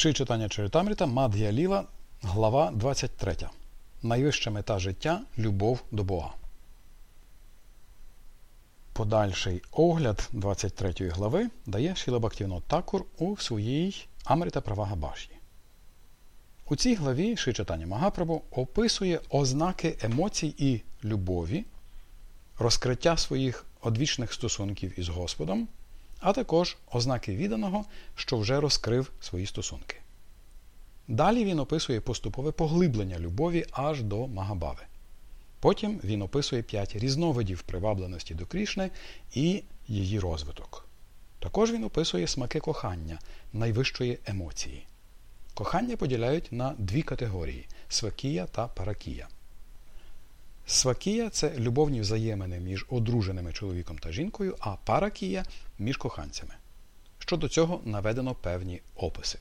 Ши читання Чаритамріта, Мад'я Ліла, глава 23. Найвища мета життя любов до Бога. Подальший огляд 23 глави дає Шіла Бактівно Такур у своїй Амрита Правага Баші. У цій главі Ши читання Магапрабу описує ознаки емоцій і любові, розкриття своїх одвічних стосунків із Господом а також ознаки відданого, що вже розкрив свої стосунки. Далі він описує поступове поглиблення любові аж до Магабави. Потім він описує п'ять різновидів привабленості до Крішни і її розвиток. Також він описує смаки кохання, найвищої емоції. Кохання поділяють на дві категорії свакія та паракія. Свакія це любовні взаємини між одруженими чоловіком та жінкою, а паракія між коханцями. Щодо цього наведено певні описи.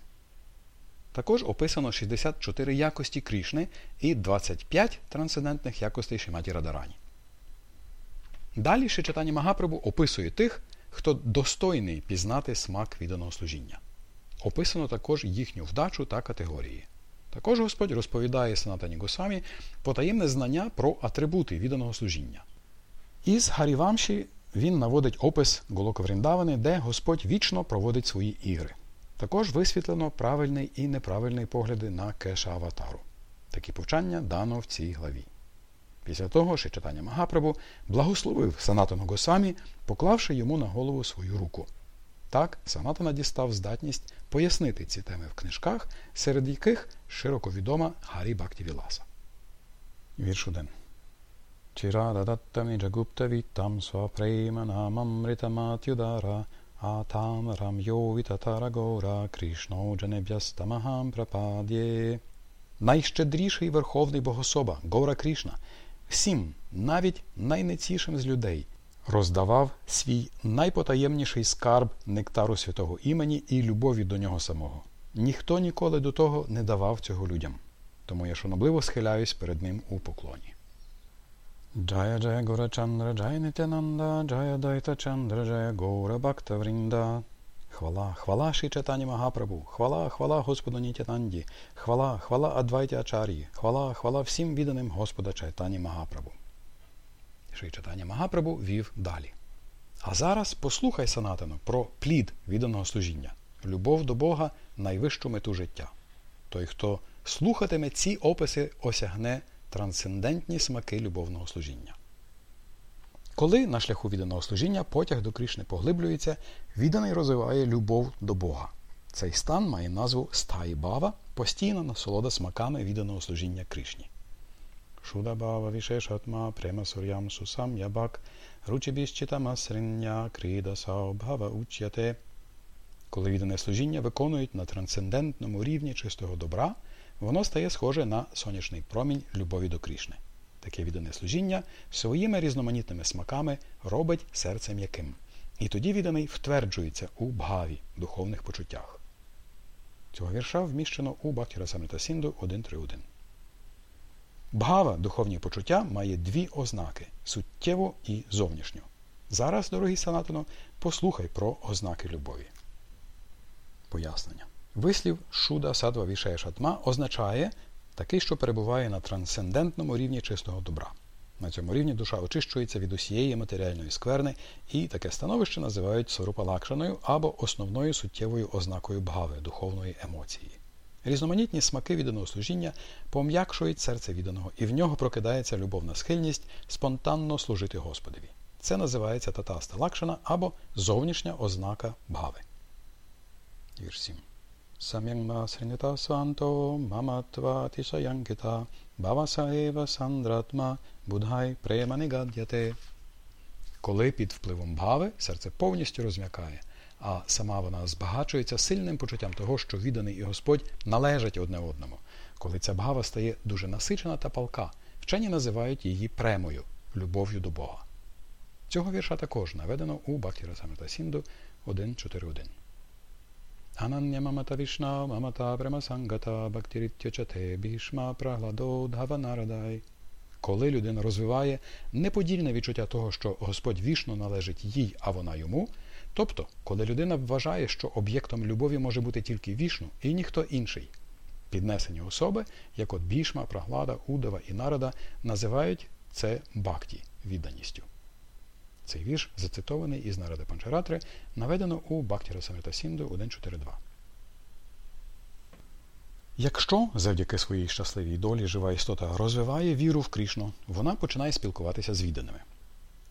Також описано 64 якості Крішни і 25 трансцендентних якостей Шиматі Радарані. Далі ще читання Магапрабу описує тих, хто достойний пізнати смак відданого служіння. Описано також їхню вдачу та категорії. Також Господь розповідає Санатані Госамі потаємне знання про атрибути відданого служіння. Із Гарівамші він наводить опис Голоковріндавани, де Господь вічно проводить свої ігри. Також висвітлено правильний і неправильний погляди на кеша Аватару. Такі повчання дано в цій главі. Після того ще читання Магапрабу благословив Санатану Госамі, поклавши йому на голову свою руку. Так, Санатана дістав здатність пояснити ці теми в книжках, серед яких широко відома Гарі Бакті Віласа. Вірш 1. Chiradadattamijaguптавітам свапрейманамамритаматюдара атамарам йовітатарагора Кришно джанеб'ястамахам прападє. Найщедріший Верховний Богособа, Гора Крішна, всім, навіть найнецішим з людей, роздавав свій найпотаємніший скарб нектару святого імені і любові до нього самого. Ніхто ніколи до того не давав цього людям. Тому я шанобливо схиляюсь перед ним у поклоні. Джая Джая Гора Чандра, Джая Нитянанда, Джая Дайта Чандра, Джая Гора Бхакта Врінда. Хвала, хвала Ші Чатані Магапрабу, хвала, хвала Господу Нітянанді, хвала, хвала Адвайті Ачар'ї, хвала, хвала всім відданим Господа Чайтані Магапрабу. Ши читання Магапрабу вів далі. А зараз послухай Санатану про плід відданого служіння, любов до Бога найвищу мету життя. Той, хто слухатиме ці описи, осягне трансцендентні смаки любовного служіння. Коли на шляху відданого служіння потяг до Крішни поглиблюється, відданий розвиває любов до Бога. Цей стан має назву стаї бава, постійна насолода смаками відданого служіння Кришні. Шудабава Вішешатма Према Сурям Сусам Ябак Ручібіщитамасриння Кріда Саобхава Учяте. Коли віддане служіння виконують на трансцендентному рівні чистого добра, воно стає схоже на сонячний промінь любові до Крішни. Таке віддане служіння своїми різноманітними смаками робить серце м'яким. І тоді відданий втверджується у бгаві, духовних почуттях. Цього вірша вміщено у Бхактіра Самрита Сінду 1.3.1. Бгава, духовні почуття, має дві ознаки суттєву і зовнішню. Зараз, дорогий Санатано, послухай про ознаки любові. Пояснення. Вислів Шуда Садва Вішея Шатма означає такий, що перебуває на трансцендентному рівні чистого добра. На цьому рівні душа очищується від усієї матеріальної скверни, і таке становище називають сорупалакшаною або основною суттєвою ознакою бгави, духовної емоції. Різноманітні смаки відданого служіння пом'якшують серце відданого, і в нього прокидається любовна схильність спонтанно служити Господові. Це називається татаста лакшана або зовнішня ознака бгави. Вірш 7. Сам'янгма сринита сванто маматва тишаянкита бавасаева сандратма будхай преманігадяте. Коли під впливом бгави серце повністю розм'якає, а сама вона збагачується сильним почуттям того, що відданий і Господь належать одне одному. Коли ця бгава стає дуже насичена та палка, вчені називають її премою, любов'ю до Бога. Цього вірша також наведено у Бхактіра Самрита Сінду 1.4.1. Вішна мамата према сангата бхактиріттячате бішма прагладо. Коли людина розвиває неподільне відчуття того, що Господь вішно належить їй, а вона йому, Тобто, коли людина вважає, що об'єктом любові може бути тільки вішну і ніхто інший, піднесені особи, як от Бішма, Праглада, Удава і Нарада, називають це бхакті відданістю. Цей вірш зацитований із Наради Панчаратри, наведено у Бхакті Расамрита Сінду 1.4.2. Якщо завдяки своїй щасливій долі жива істота розвиває віру в Крішну, вона починає спілкуватися з відданими.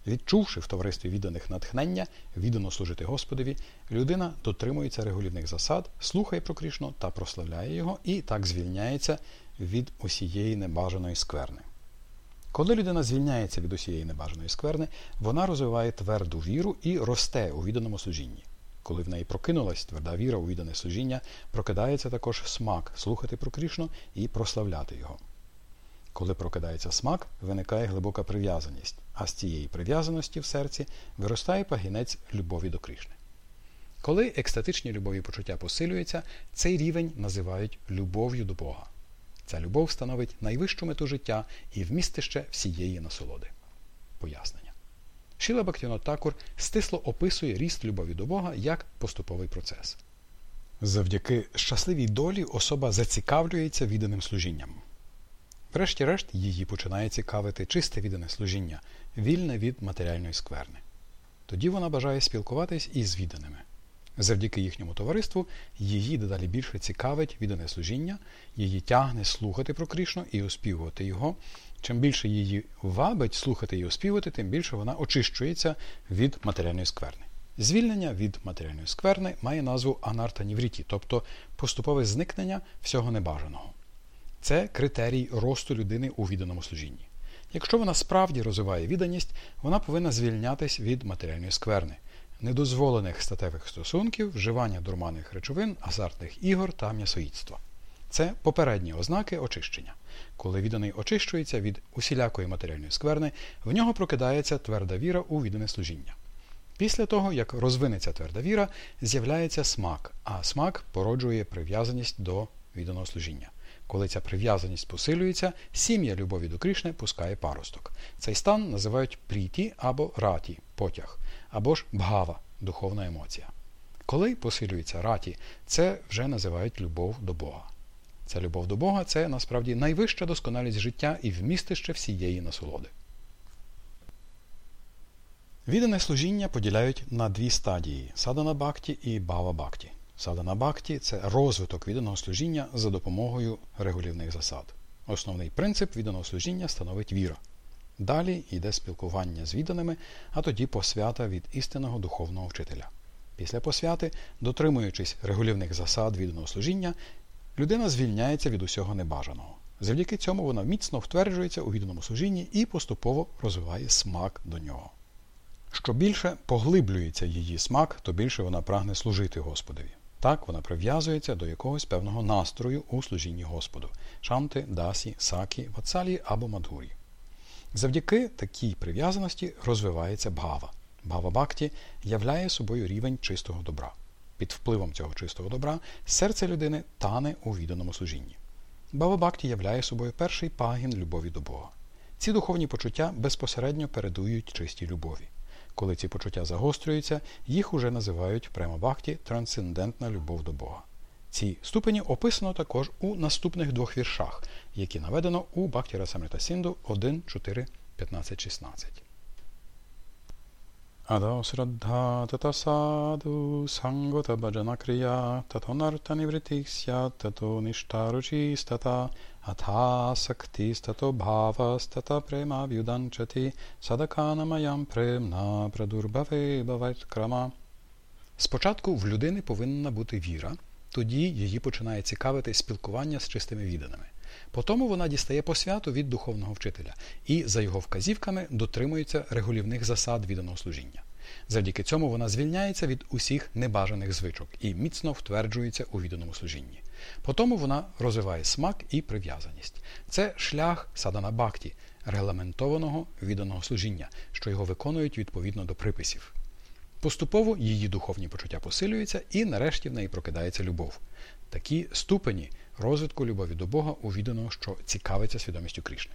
Відчувши в товаристві відданих натхнення, віддано служити Господові, людина дотримується регулівних засад, слухає про Крішну та прославляє його і так звільняється від усієї небажаної скверни. Коли людина звільняється від усієї небажаної скверни, вона розвиває тверду віру і росте у відданому служінні. Коли в неї прокинулась тверда віра у віддане служіння, прокидається також смак слухати про Крішну і прославляти його. Коли прокидається смак, виникає глибока прив'язаність, а з цієї прив'язаності в серці виростає пагінець любові до Крішни. Коли екстатичні любові почуття посилюються, цей рівень називають любов'ю до Бога. Ця любов становить найвищу мету життя і вмістище всієї насолоди. Пояснення. Шіла Бактіно Такур стисло описує ріст любові до Бога як поступовий процес. Завдяки щасливій долі особа зацікавлюється відданим служінням. Врешті-решт, її починає цікавити чисте віддане служіння, вільне від матеріальної скверни. Тоді вона бажає спілкуватись із відданими. Завдяки їхньому товариству її дедалі більше цікавить віддане служіння, її тягне слухати про Крішну і оспівувати його. Чим більше її вабить слухати і оспівати, тим більше вона очищується від матеріальної скверни. Звільнення від матеріальної скверни має назву анартанівріті, тобто поступове зникнення всього небажаного. Це критерій росту людини у відданому служінні. Якщо вона справді розвиває відданість, вона повинна звільнятись від матеріальної скверни, недозволених статевих стосунків, вживання дурманих речовин, азартних ігор та м'ясоїдства. Це попередні ознаки очищення. Коли відданий очищується від усілякої матеріальної скверни, в нього прокидається тверда віра у віддане служіння. Після того, як розвинеться тверда віра, з'являється смак, а смак породжує прив'язаність до відданого служіння. Коли ця прив'язаність посилюється, сім'я любові до Кришни пускає паросток. Цей стан називають пріті або раті потяг, або ж бгава духовна емоція. Коли посилюється раті, це вже називають любов до Бога. Ця любов до Бога це насправді найвища досконалість життя і вмістище всієї насолоди. Віддане служіння поділяють на дві стадії садана бакті і бава бакті. Садана бакті це розвиток відданого служіння за допомогою регулівних засад. Основний принцип відданого служіння становить віра. Далі йде спілкування з відданими, а тоді посвята від істинного духовного вчителя. Після посвяти, дотримуючись регулівних засад відданого служіння, людина звільняється від усього небажаного. Завдяки цьому вона міцно втверджується у відданому служінні і поступово розвиває смак до нього. Що більше поглиблюється її смак, то більше вона прагне служити Господові. Так вона прив'язується до якогось певного настрою у служінні Господу шанти, дасі, сакі, вацалі або мадгурі. Завдяки такій прив'язаності розвивається бхава. Бхава бхакті являє собою рівень чистого добра. Під впливом цього чистого добра серце людини тане у відданому служінні. Бхава бхакті являє собою перший пагін любові до Бога. Ці духовні почуття безпосередньо передують чистій любові. Коли ці почуття загострюються, їх уже називають прямо-бхакті трансцендентна любов до Бога. Ці ступені описано також у наступних двох віршах, які наведено у Бхакті Расамрита Сінду 1, 4, 15, 16. Адо срадха тата саду сангота баджана крия тато нарта нівритикся тато ништаручистата Атхасактистато бхавастата према в'юданчати садаканамаям премна прадурбаве бавайткрама. Спочатку в людини повинна бути віра, тоді її починає цікавити спілкування з чистими відданими. Потому вона дістає посвяту від духовного вчителя і, за його вказівками, дотримується регулівних засад відданого служіння. Завдяки цьому вона звільняється від усіх небажаних звичок і міцно втверджується у відданому служінні. Потому вона розвиває смак і прив'язаність. Це шлях садана бакті, регламентованого відданого служіння, що його виконують відповідно до приписів. Поступово її духовні почуття посилюються і нарешті в неї прокидається любов. Такі ступені розвитку любові до Бога у відданого, що цікавиться свідомістю Крішни.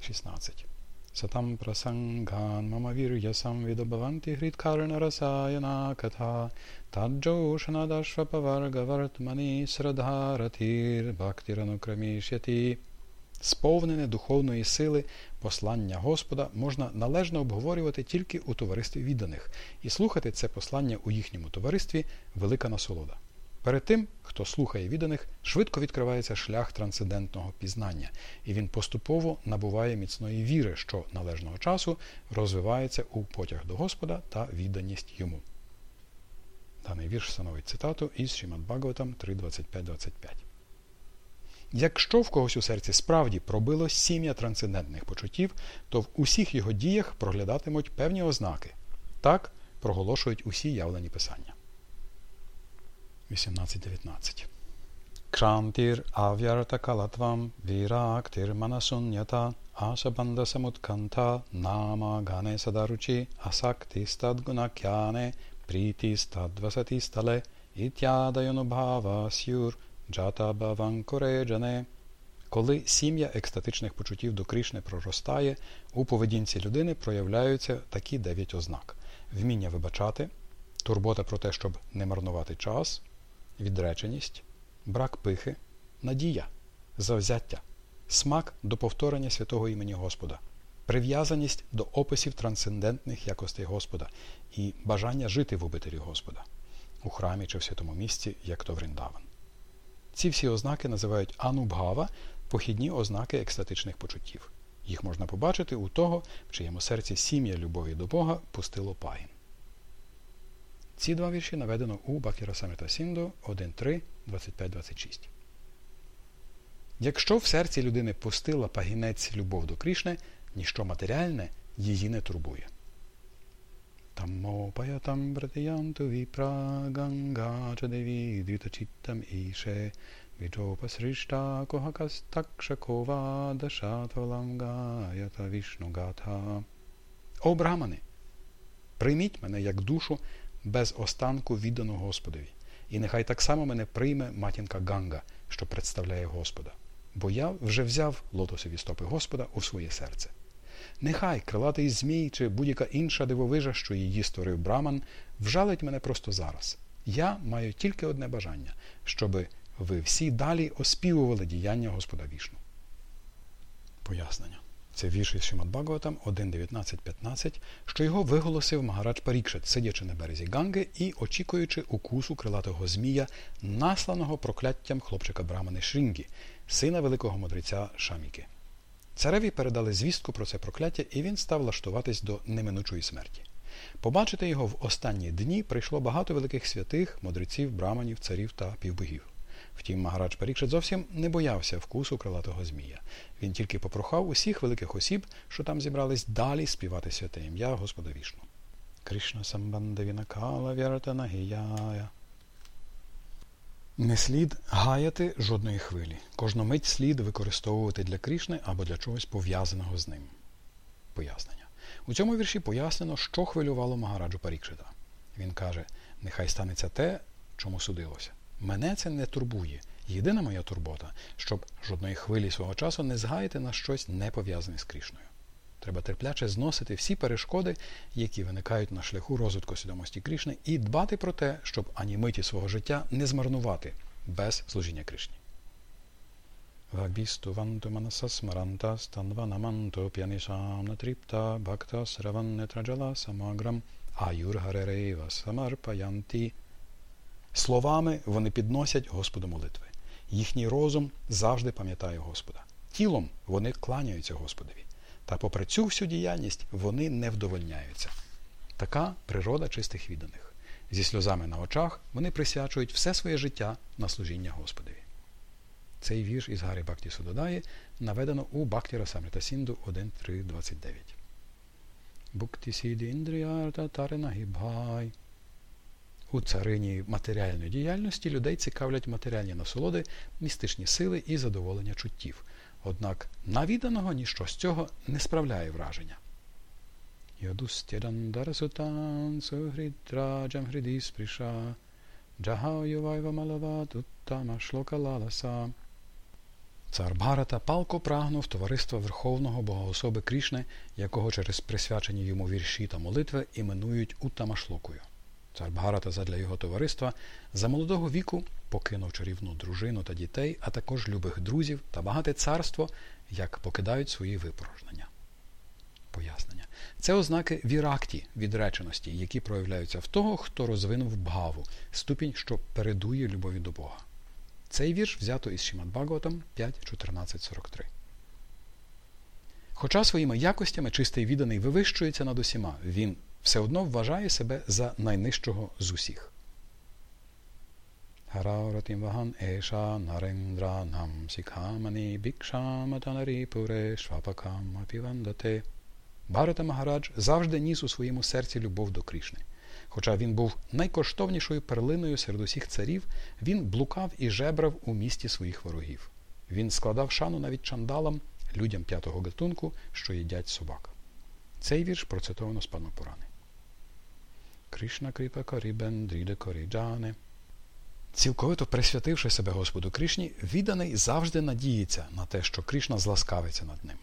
16. Сатам прасанган мама вір'ясам відобаванти грідкарна расаяна катha таджошана дашвапаварга вартмані срадгаратір бхактиранукрамішяті Сповнене духовної сили послання Господа можна належно обговорювати тільки у товаристві відданих, і слухати це послання у їхньому товаристві велика насолода. Перед тим, хто слухає відданих, швидко відкривається шлях трансцендентного пізнання, і він поступово набуває міцної віри, що належного часу розвивається у потяг до Господа та відданість йому. Даний вірш становить цитату із Шімад Бхагаватам 3.25.25. Якщо в когось у серці справді пробило сім'я трансцендентних почуттів, то в усіх його діях проглядатимуть певні ознаки. Так проголошують усі явлені писання. 18.19 Кшантір ав'ярта калатвам вірактир манасунята асабанда самутканта нама гане садаручі асакти стадгунакяне пріті стадвасати стале ітядайонубхава сюр Коли сім'я екстатичних почуттів до Кришни проростає, у поведінці людини проявляються такі дев'ять ознак: вміння вибачати, турбота про те, щоб не марнувати час, відреченість, брак пихи, надія, завзяття, смак до повторення святого імені Господа, прив'язаність до описів трансцендентних якостей Господа і бажання жити в обителі Господа у храмі чи в святому місці, як то Вріндаван. Ці всі ознаки називають анубгава, похідні ознаки екстатичних почуттів. Їх можна побачити у того, в чиєму серці сім'я любові до Бога пустило пагін. Ці два вірші наведено у Бакіра Саміта Сінду 1.3, 25-26. Якщо в серці людини пустила пагінець любов до Крішни, ніщо матеріальне її не турбує. Таммопаятам братиянту віпраганга чадеві двітачіттам іше Vijopa когакастакшакова дашатваламгаята вішнугата. О брамани! Прийміть мене як душу без останку віддану Господові, і нехай так само мене прийме матінка Ганга, що представляє Господа, бо я вже взяв лотосові стопи Господа у своє серце. Нехай крилатий Змій чи будь-яка інша дивовижа, що її створив Браман, вжалить мене просто зараз. Я маю тільки одне бажання, щоби ви всі далі оспівували діяння Господа вішну. Пояснення. Це вірш із Шимат Бхагаватам 1.19.15, що його виголосив Магарадж Парікшет, сидячи на березі Ганги і очікуючи укусу крилатого Змія, насланого прокляттям хлопчика Брамани Шрінгі, сина великого мудреця Шаміки. Цареві передали звістку про це прокляття, і він став лаштуватись до неминучої смерті. Побачити його в останні дні прийшло багато великих святих, мудреців, браманів, царів та півбогів. Втім, Магарадж Парікшет зовсім не боявся вкусу крилатого Змія. Він тільки попрохав усіх великих осіб, що там зібрались далі співати святе ім'я Господа Вішну. Кришна самбандавінакала в'яртана гіяя. Не слід гаяти жодної хвилі. Кожну мить слід використовувати для Крішни або для чогось пов'язаного з ним. Пояснення. У цьому вірші пояснено, що хвилювало Магараджу Парікшита. Він каже: нехай станеться те, чому судилося. Мене це не турбує. Єдина моя турбота, щоб жодної хвилі свого часу не згаяти на щось не пов'язане з Крішною. Треба терпляче зносити всі перешкоди, які виникають на шляху розвитку свідомості Крішни, і дбати про те, щоб ані миті свого життя не змарнувати без служіння Кришні. Вабісту ванту манаса смаранта станванаманто п'янішам натріпта бхакта сраваннетраджала самаграм аюргаререйва самарпаянті. Словами вони підносять Господу молитви. Їхній розум завжди пам'ятає Господа. Тілом вони кланяються Господові. Та попри цю всю діяльність вони не вдовольняються. Така природа чистих відданих. Зі сльозами на очах вони присвячують все своє життя на служіння Господові. Цей вірш із Гарі Бакті Судодаї наведено у Бакті Расамрита Сінду 1.3.29. Букті індріарта таринагібгай. У царині матеріальної діяльності людей цікавлять матеріальні насолоди, містичні сили і задоволення чуттів. Однак навіданого ніщо з цього не справляє враження. Цар Бхарата палко прагнув товариства Верховного Богоособи Крішни, якого через присвячені йому вірші та молитви іменують Уттамашлокою. Цар Бхарата задля його товариства за молодого віку покинув чарівну дружину та дітей, а також любих друзів та багате царство, як покидають свої випорожнення. Пояснення. Це ознаки віракті, відреченості, які проявляються в того, хто розвинув бгаву, ступінь, що передує любові до Бога. Цей вірш взято із Бхагаватам 5.14.43. Хоча своїми якостями чистий відданий вивищується над усіма, він все одно вважає себе за найнижчого з усіх. Барата Магарадж завжди ніс у своєму серці любов до Крішни. Хоча він був найкоштовнішою перлиною серед усіх царів, він блукав і жебрав у місті своїх ворогів. Він складав шану навіть чандалам, людям п'ятого гатунку, що їдять собак. Цей вірш процитовано з Падмапурани. Кришна кріпа корібен дріде коріджане. Цілковито присвятивши себе Господу Кришні, відданий завжди надіється на те, що Кришна зласкавиться над ним.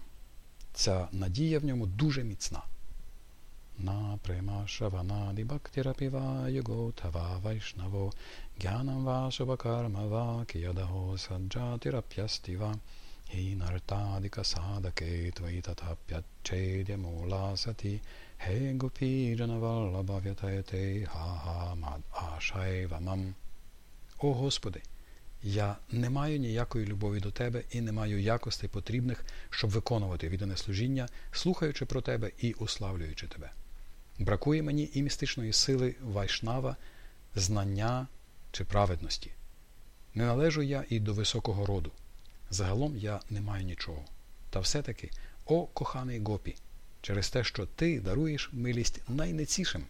Ця надія в ньому дуже міцна. На према шаванаді його тава вайшнаво гянам ва шубакарма киядаго саджатірап'ястіва і нартадика садаке твої татап'ячедя мула саті хе гопі джанавалабав'ятаєте ха-ха мад ашайвамам. О Господи! Я не маю ніякої любові до Тебе і не маю якостей потрібних, щоб виконувати віддане служіння, слухаючи про Тебе і уславлюючи Тебе. Бракує мені і містичної сили вайшнава, знання чи праведності. Не належу я і до високого роду. Загалом я не маю нічого. Та все-таки, о коханий гопі, через те, що ти даруєш милість найнецішим,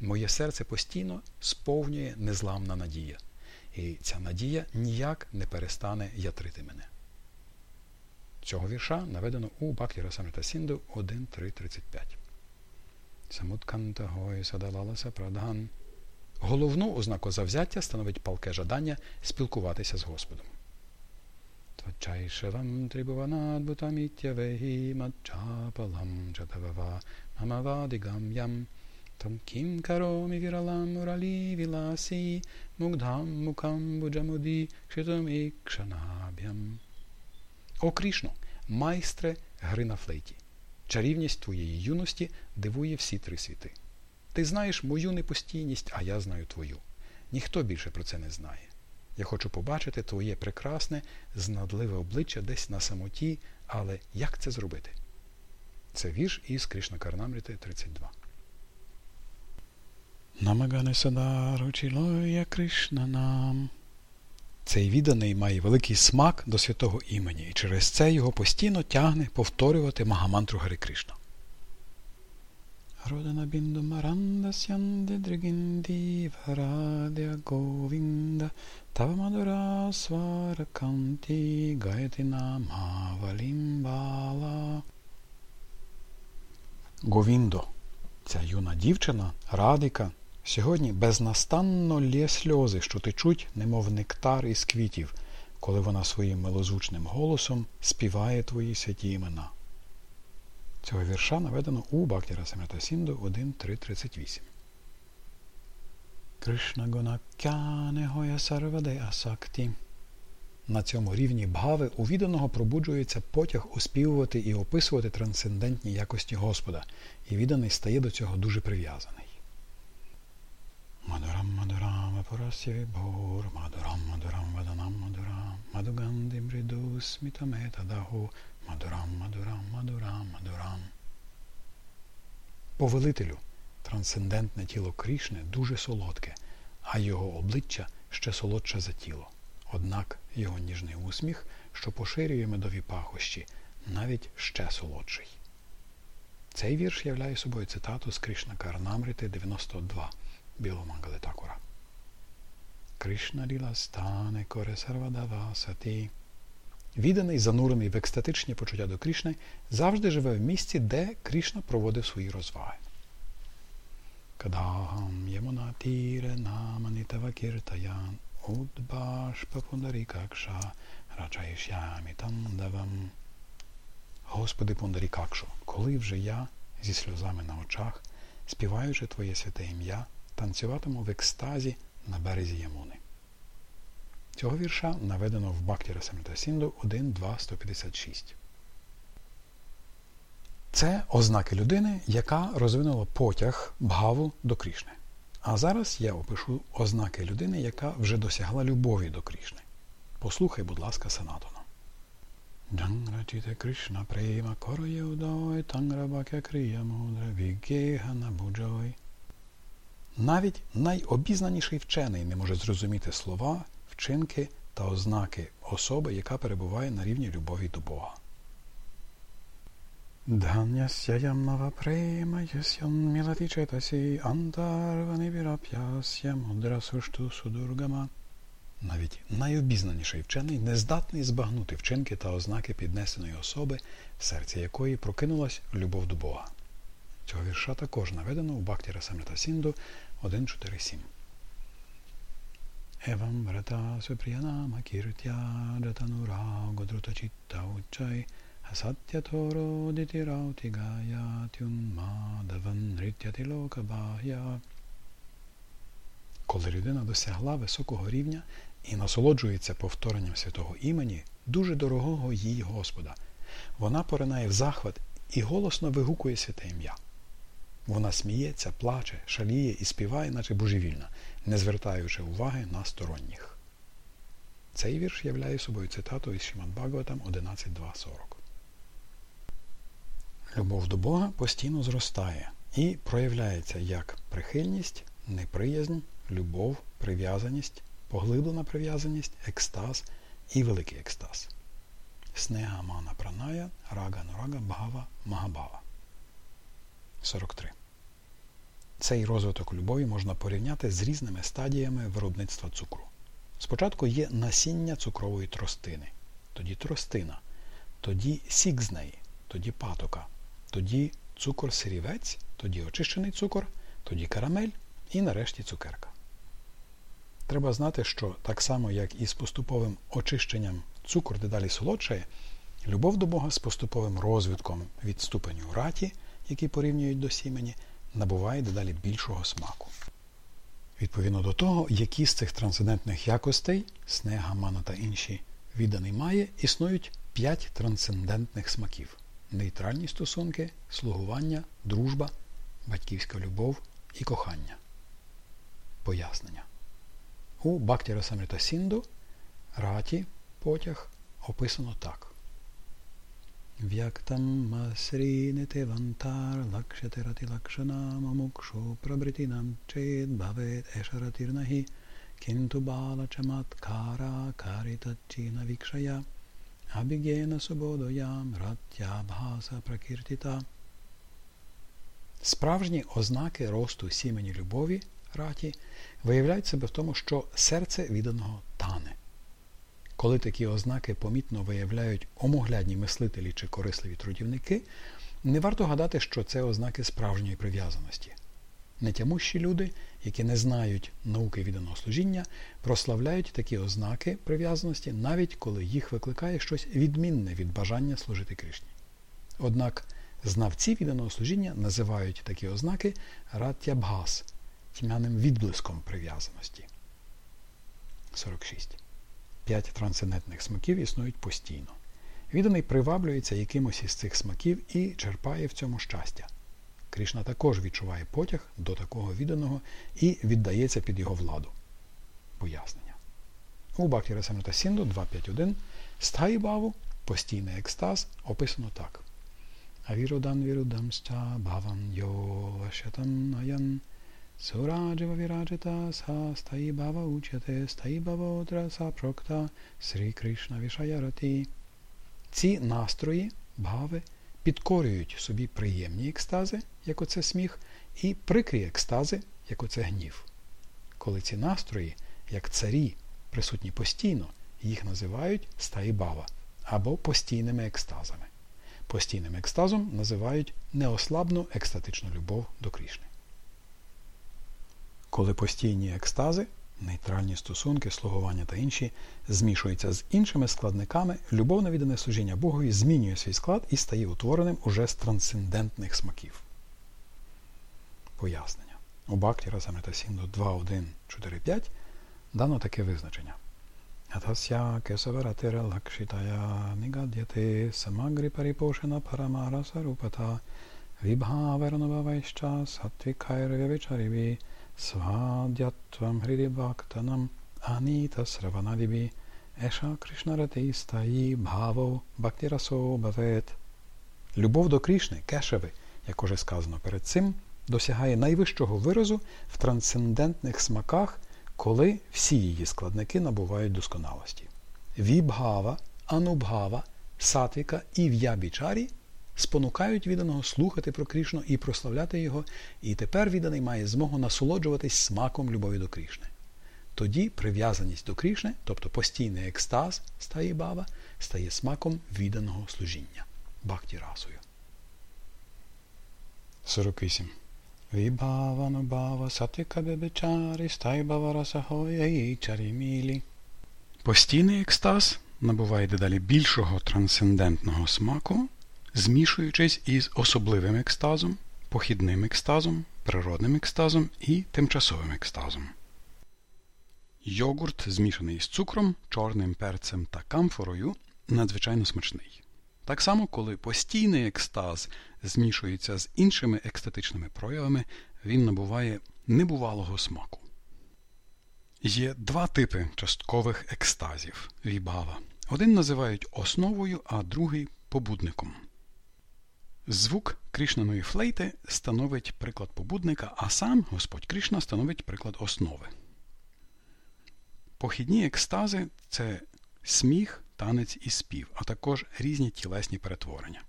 моє серце постійно сповнює незламна надія. І ця надія ніяк не перестане ятрити мене. Цього вірша наведено у Бхакті Расамрита Сінду 1.3.35. Самутканта Гой Садалаласа Прадган. Головну ознаку завзяття становить палке жадання спілкуватися з Господом. Твачайшевам трибуванадбутаміттявегі мачапалам чатавава мамавадигам'ям Там кім каромі віралам муралі віласі мугдхам мукам буджамуді кшитом і кшанаб'ям. О Крішно, майстре гри на флейті. Чарівність твоєї юності дивує всі три світи. Ти знаєш мою непостійність, а я знаю твою. Ніхто більше про це не знає. Я хочу побачити твоє прекрасне, знадливе обличчя десь на самоті, але як це зробити? Це вірш із Кришна Карнамріти 32. Намагане Садаручілоя Кришна нам. Цей відданий має великий смак до святого імені, і через це його постійно тягне повторювати Магамантру Гари Кришна. Родана бінду маранда сянде дригінді варадя говінда мадура свара канті гаяти намавалімбала. Говіндо. Ця юна дівчина, радика, Сьогодні безнастанно лє сльози, що течуть, немов нектар із квітів, коли вона своїм милозвучним голосом співає твої святі імена. Цього вірша наведено у Бактіра Самета Сінду 1.3.38. Кришна Гонакяне Гоя Сарваде Асакті. На цьому рівні бгави у відданого пробуджується потяг оспівувати і описувати трансцендентні якості Господа, і відданий стає до цього дуже прив'язаний. Мадурам Мадурам Апурасya Vibhor Мадурам Мадурам Ваданам Мадурам Мадуганди Мриду Смітамета Даху Мадурам Мадурам Мадурам Мадурам. Повелителю, трансцендентне тіло Крішни дуже солодке, а його обличчя ще солодше за тіло. Однак його ніжний усміх, що поширює медові пахощі, навіть ще солодший. Цей вірш являє собою цитату з Кришна Карнамрити 92. Біломангали Такура. Кришна ліла стане коре сарвадава саті. Занурений в екстатичні почуття до Крішни, завжди живе в місці, де Крішна проводив свої розваги. Кадагам ямуна тіре наманітава кіртаян Удбашпа Пундарікакша Рачаїшямі Тандавам. Господи Пундарікакшо, коли вже я зі сльозами на очах, співаючи Твоє святе ім'я, танцюватиму в екстазі на березі Ямуни. Цього вірша наведено в Бактіра Самритасінду 1.2.156. Це ознаки людини, яка розвинула потяг бгаву до Крішни. А зараз я опишу ознаки людини, яка вже досягла любові до Крішни. Послухай, будь ласка, Санатона. Джанграчіте Кришна према короєудой, танграбакя крия мудра, вігєгана буджой. Навіть найобізнаніший вчений не може зрозуміти слова, вчинки та ознаки особи, яка перебуває на рівні любові до Бога. Дханнясям нава према ясян мілати четасі антарвани вірап'ясya мудра сушту судургама. Навіть найобізнаніший вчений не здатний збагнути вчинки та ознаки піднесеної особи, в серці якої прокинулась любов до Бога. Цього вірша також наведено у Бактіра Самрита Сінду 1.4.7. Евам брата супріянама кіртя джатанура годрута чітта учай Коли людина досягла високого рівня і насолоджується повторенням святого імені, дуже дорогого їй Господа, вона поринає в захват і голосно вигукує святе ім'я. Вона сміється, плаче, шаліє і співає, наче божевільна, не звертаючи уваги на сторонніх. Цей вірш являє собою цитату із Шиман Бхагаватам 11.2.40. Любов до Бога постійно зростає і проявляється як прихильність, неприязнь, любов, прив'язаність, поглиблена прив'язаність, екстаз і великий екстаз. Снега мана праная, рага нурага бхава магабава. 43. Цей розвиток любові можна порівняти з різними стадіями виробництва цукру. Спочатку є насіння цукрової тростини, тоді тростина, тоді сік з неї, тоді патока, тоді цукор-сирівець, тоді очищений цукор, тоді карамель і нарешті цукерка. Треба знати, що так само, як і з поступовим очищенням цукор дедалі солодшає, любов до Бога з поступовим розвитком від ступеню раті, який порівнюють до сімені, набуває дедалі більшого смаку. Відповідно до того, які з цих трансцендентних якостей снега, мана та інші відданий має, існують п'ять трансцендентних смаків: нейтральні стосунки, слугування, дружба, батьківська любов і кохання. Пояснення. У Бактіра Самрита Сінду раті потяг описано так. В'яктам масрінити вантар лакшяти рати лакшана мамукшу прабритинам чед бавет ешаратирнахі кінту бала чамат кара каритачіна вікшая абігена субодоям раття бхаса пракіртіта. Справжні ознаки росту сімені любові раті виявляють себе в тому, що серце відданого тане. Коли такі ознаки помітно виявляють омоглядні мислителі чи корисливі трудівники, не варто гадати, що це ознаки справжньої прив'язаності. Нетямущі люди, які не знають науки відданого служіння, прославляють такі ознаки прив'язаності, навіть коли їх викликає щось відмінне від бажання служити Кришні. Однак знавці відданого служіння називають такі ознаки раттябгас тьмяним відблиском прив'язаності. 46. П'ять трансцендентних смаків існують постійно. Відданий приваблюється якимось із цих смаків і черпає в цьому щастя. Крішна також відчуває потяг до такого відданого і віддається під його владу. Пояснення. У Бхакті Расамрита Сінду 2.5.1 стаї баву, постійний екстаз, описано так. Авірудан вірудамща бхаван йо вашатан наян Сурajava virajita sa стаї бава учяте, стаї баводра са прокта Срі Кришна Вішаярати. Ці настрої, бави, підкорюють собі приємні екстази, як оце сміх, і прикрі екстази, як оце гнів. Коли ці настрої, як царі, присутні постійно, їх називають стаї бава або постійними екстазами. Постійним екстазом називають неослабну екстатичну любов до Крішни. Коли постійні екстази, нейтральні стосунки, слугування та інші змішуються з іншими складниками, любовне віддане служіння Богові змінює свій склад і стає утвореним уже з трансцендентних смаків. Пояснення. У Бакті Расамрита Сінду 2.1.4.5 дано таке визначення. Атасya kesavaratira lakshitaya nigadyate samagri paripошена paramara рупата vibhavarnavavaischa sattvikairavyavicharivi свадятвам гридибактанам аніта сраванадібі еша Кришнарати стаї бхаво бактірасо бавет. Любов до Крішни, кешеви, як уже сказано перед цим, досягає найвищого виразу в трансцендентних смаках, коли всі її складники набувають досконалості. Вібгава, анубгава, сатвіка і в'ябічарі спонукають відданого слухати про Крішну і прославляти його, і тепер відданий має змогу насолоджуватись смаком любові до Крішни. Тоді прив'язаність до Крішни, тобто постійний екстаз стає бава, стає смаком відданого служіння бхакті расою. 48. Вібхаванубава сатвіка бебечарі стайбава і чарімілі. Постійний екстаз набуває дедалі більшого трансцендентного смаку, змішуючись із особливим екстазом, похідним екстазом, природним екстазом і тимчасовим екстазом. Йогурт, змішаний з цукром, чорним перцем та камфорою, надзвичайно смачний. Так само, коли постійний екстаз змішується з іншими екстатичними проявами, він набуває небувалого смаку. Є два типи часткових екстазів вібава. Один називають основою, а другий побудником. Звук Кришнаної флейти становить приклад побудника, а сам Господь Кришна становить приклад основи. Похідні екстази це сміх, танець і спів, а також різні тілесні перетворення.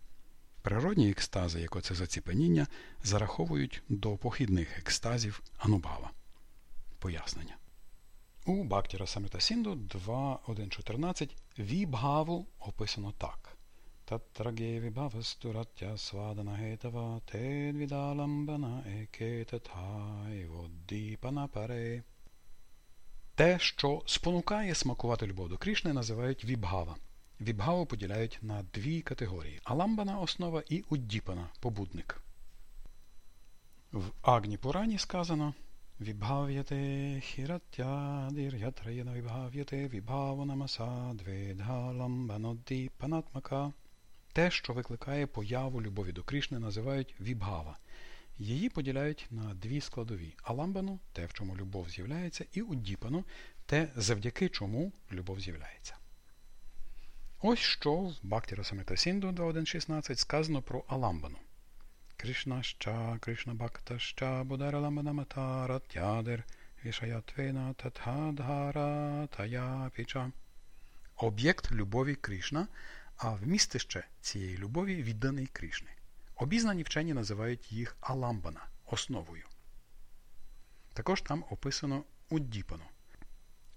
Природні екстази, як оце заціпеніння, зараховують до похідних екстазів Анубава. Пояснення. У Бактіра Самрита Сінду 2.1.14 вібгаву описано так. Вибавастуратя свадана гетава тедвідаламбана паре. Те, що спонукає смакувати любов до Крішни, називають вібгава. Вібгаву поділяють на дві категорії аламбана основа і уддіпана побудник. В Агні Пурані сказано Вібгав'яте хіраттядір вібгав'яте вібгаву намаса дведгаламбаноддіпанатмака те, що викликає появу любові до Крішни, називають вібгава. Її поділяють на дві складові аламбану те, в чому любов з'являється, і уддіпану те, завдяки чому любов з'являється. Ось що в Самрита Сінду 2.1.16 сказано про аламбану. Кришна ща, Кришна Бхакта ща, Будараламбанамата, Ратядер, Вішаятвена, Татхадгара, Тая Піча. Об'єкт любові Кришна – а вмістище цієї любові відданий Крішни. Обізнані вчені називають їх Аламбана основою. Також там описано Уддіпану.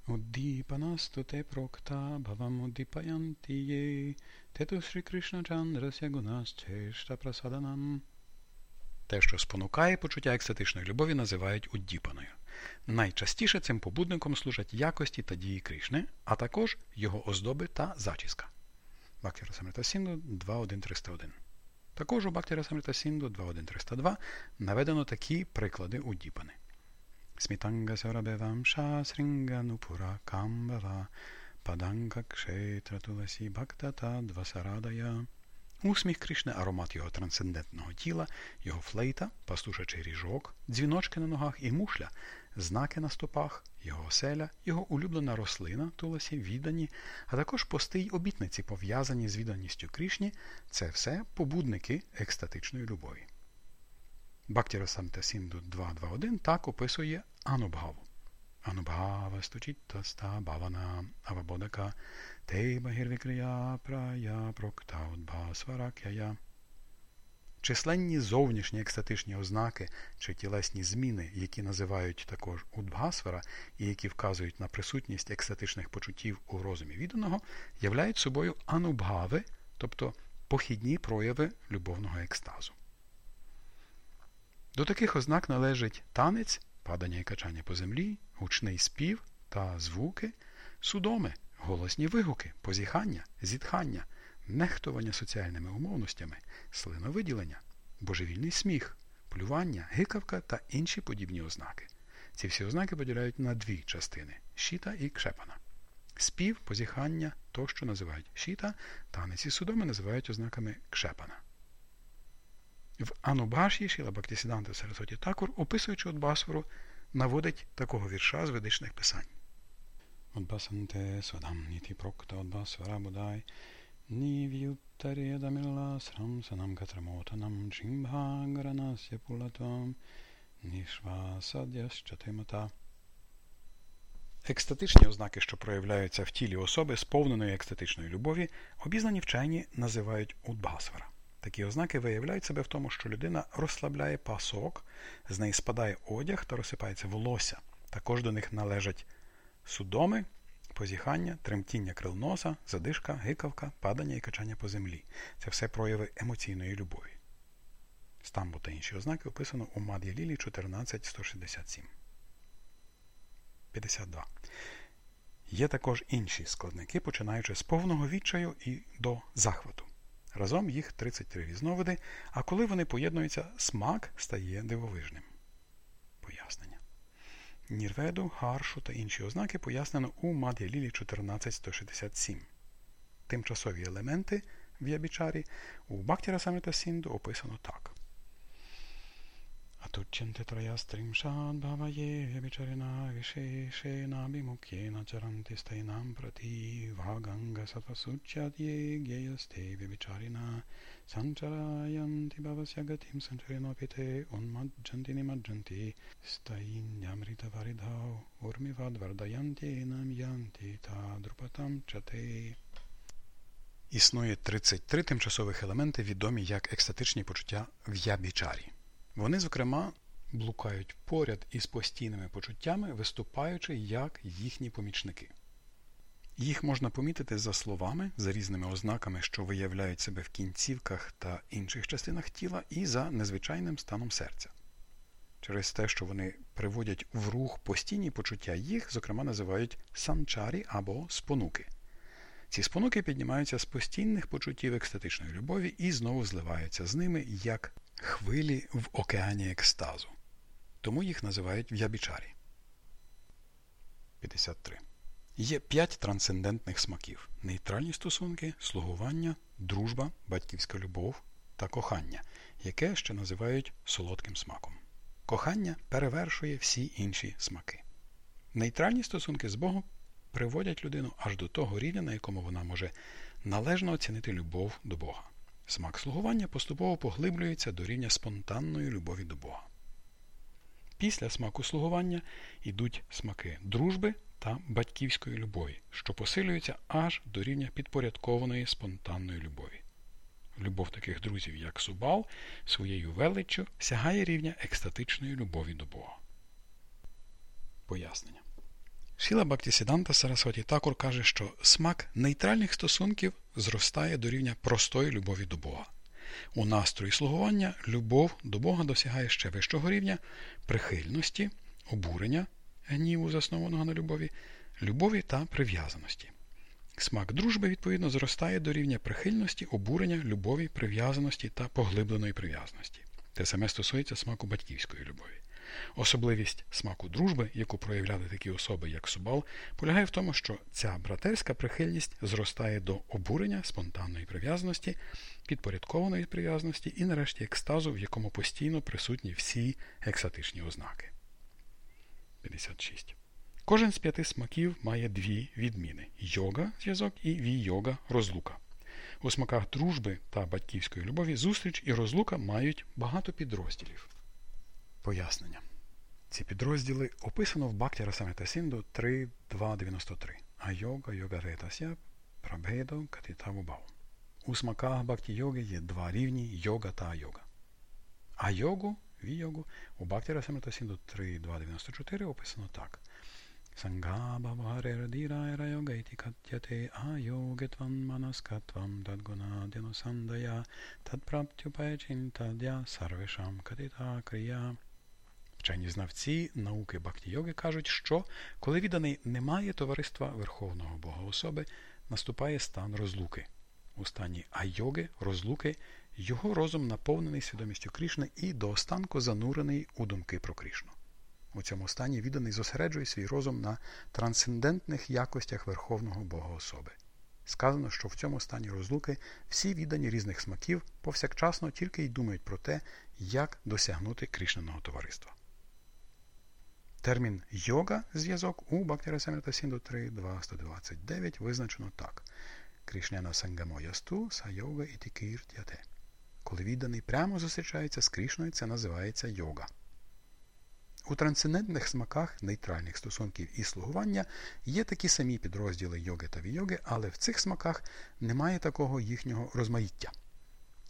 Уддіпанасту те прокта бхавам уддіпаянтіє тету Шрі Кришна Чандрася гунасчешта прасаданам. Те, що спонукає почуття екстатичної любові, називають уддіпаною. Найчастіше цим побудником служать якості та дії Кришни, а також його оздоби та зачіска. Бактіра Самрита Сінду 2.1.301. Також у Бактіра Самрита Сінду 2.1.302 наведено такі приклади у Діпани. Смітанга Сарабевам Шасринга Нупура Камбава Паданга Кшетра Туласі Бхактата Двасарадая Усміх Кришни, аромат його трансцендентного тіла, його флейта, пастушачий ріжок, дзвіночки на ногах і мушля, знаки на стопах, його оселя, його улюблена рослина туласі, віддані, а також пости й обітниці, пов'язані з відданістю Кришні, це все побудники екстатичної любові. Бактіросамта Сінду 2.2.1 так описує Анубгаву. Анубгава стучіта ста бавана авабодака те багірвікрия прая проктаудба сваракяя. Численні зовнішні екстатичні ознаки чи тілесні зміни, які називають також удбгасвара і які вказують на присутність екстатичних почуттів у розумі відданого, являють собою анубгави, тобто похідні прояви любовного екстазу. До таких ознак належить танець, падання і качання по землі, гучний спів та звуки, судоми, голосні вигуки, позіхання, зітхання, нехтування соціальними умовностями, слиновиділення, божевільний сміх, плювання, гикавка та інші подібні ознаки. Ці всі ознаки поділяють на дві частини щіта і кшепана. Спів, позіхання тощо називають щіта, танець і судоми називають ознаками кшепана. В Анубаші Шіла Бактісіданта Сарасоті Такур, описуючи Удбасвару, наводить такого вірша з ведичних писань. Удбасанте свадам ніті прокта Удбасвара Будай Срамсанам катрамотанам джимбхагранасya пулатвам Нішвасадящатимата. Екстатичні ознаки, що проявляються в тілі особи, сповненої екстатичної любові, обізнані вчені називають удбасвара. Такі ознаки виявляють себе в тому, що людина розслабляє пасок, з неї спадає одяг та розсипається волосся. Також до них належать судоми, позіхання, тремтіння крил носа, задишка, гикавка, падання і качання по землі. Це все прояви емоційної любові. Стамбу та інші ознаки описано у Мад'я Лілі 14167. 52. Є також інші складники, починаючи з повного відчаю і до захвату. Разом їх 33 різновиди, а коли вони поєднуються, смак стає дивовижним. Нірведу, гаршу та інші ознаки пояснено у Мад'я 14167. Тимчасові елементи в Ябічарі у Бактіра Самрита Сінду описано так. Satasuchyadye gyeyaste vyabicharina sancharayanti bhavasya gatim sancharinopi unmajjanti nimajjanti stainyamrita varidhau urmivad vardayanti nam yanti tadrupatam chate Існує 33 тимчасових елементи, відомі як екстатичні почуття в ябічарі. Вони, зокрема, блукають поряд із постійними почуттями, виступаючи як їхні помічники. Їх можна помітити за словами, за різними ознаками, що виявляють себе в кінцівках та інших частинах тіла, і за незвичайним станом серця. Через те, що вони приводять в рух постійні почуття, їх, зокрема, називають санчарі або спонуки. Ці спонуки піднімаються з постійних почуттів екстатичної любові і знову зливаються з ними як хвилі в океані екстазу. Тому їх називають в'ябічарі. 53. Є п'ять трансцендентних смаків: нейтральні стосунки, слугування, дружба, батьківська любов та кохання, яке ще називають солодким смаком. Кохання перевершує всі інші смаки. Нейтральні стосунки з Богом приводять людину аж до того рівня, на якому вона може належно оцінити любов до Бога. Смак слугування поступово поглиблюється до рівня спонтанної любові до Бога. Після смаку слугування йдуть смаки дружби та батьківської любові, що посилюються аж до рівня підпорядкованої спонтанної любові. Любов таких друзів, як Субал, своєю величчю сягає рівня екстатичної любові до Бога. Пояснення. Шіла Бактісіданта Сарасваті Такур каже, що смак нейтральних стосунків зростає до рівня простої любові до Бога. У настрої слугування любов до Бога досягає ще вищого рівня прихильності, обурення, гніву, заснованого на любові, любові та прив'язаності. Смак дружби, відповідно, зростає до рівня прихильності, обурення, любові, прив'язаності та поглибленої прив'язаності. Те саме стосується смаку батьківської любові. Особливість смаку дружби, яку проявляли такі особи, як Субал, полягає в тому, що ця братерська прихильність зростає до обурення, спонтанної прив'язаності, підпорядкованої прив'язаності і, нарешті, екстазу, в якому постійно присутні всі ексатичні ознаки. 56. Кожен з п'яти смаків має дві відміни йога зв'язок і вій-йога розлука. У смаках дружби та батьківської любові зустріч і розлука мають багато підрозділів. Пояснення. Ці підрозділи описано в Бхакті Расамрита Сінду 3.2.93. А йога ретася прабхедо катитавубав. У смаках бхакті йоги є два рівні йога та йога. А йогу, ві-йогу, у Бхакті Расамрита Сінду 3.2.94 описано так. Сангабhavаредирайра йога іти катяте айогетван манаскатвам тадгунадиносандая тадпраптюпайчинтадя сарвешам катита крия Вчені знавці науки бхакті-йоги кажуть, що коли відданий не має товариства Верховного Бога особи, наступає стан розлуки. У стані айоги, розлуки, його розум наповнений свідомістю Крішни і до останку занурений у думки про Крішну. У цьому стані відданий зосереджує свій розум на трансцендентних якостях Верховного Бога особи. Сказано, що в цьому стані розлуки всі віддані різних смаків повсякчасно тільки й думають про те, як досягнути Крішненого товариства. Термін йога зв'язок у Бактірасамрита Сінду 3.2.129 визначено так. Крішняна Сангамоясту Сайога і Тікіртяте. Коли відданий прямо зустрічається з Крішною, це називається йога. У трансцендентних смаках нейтральних стосунків і слугування є такі самі підрозділи йоги та війоги, але в цих смаках немає такого їхнього розмаїття.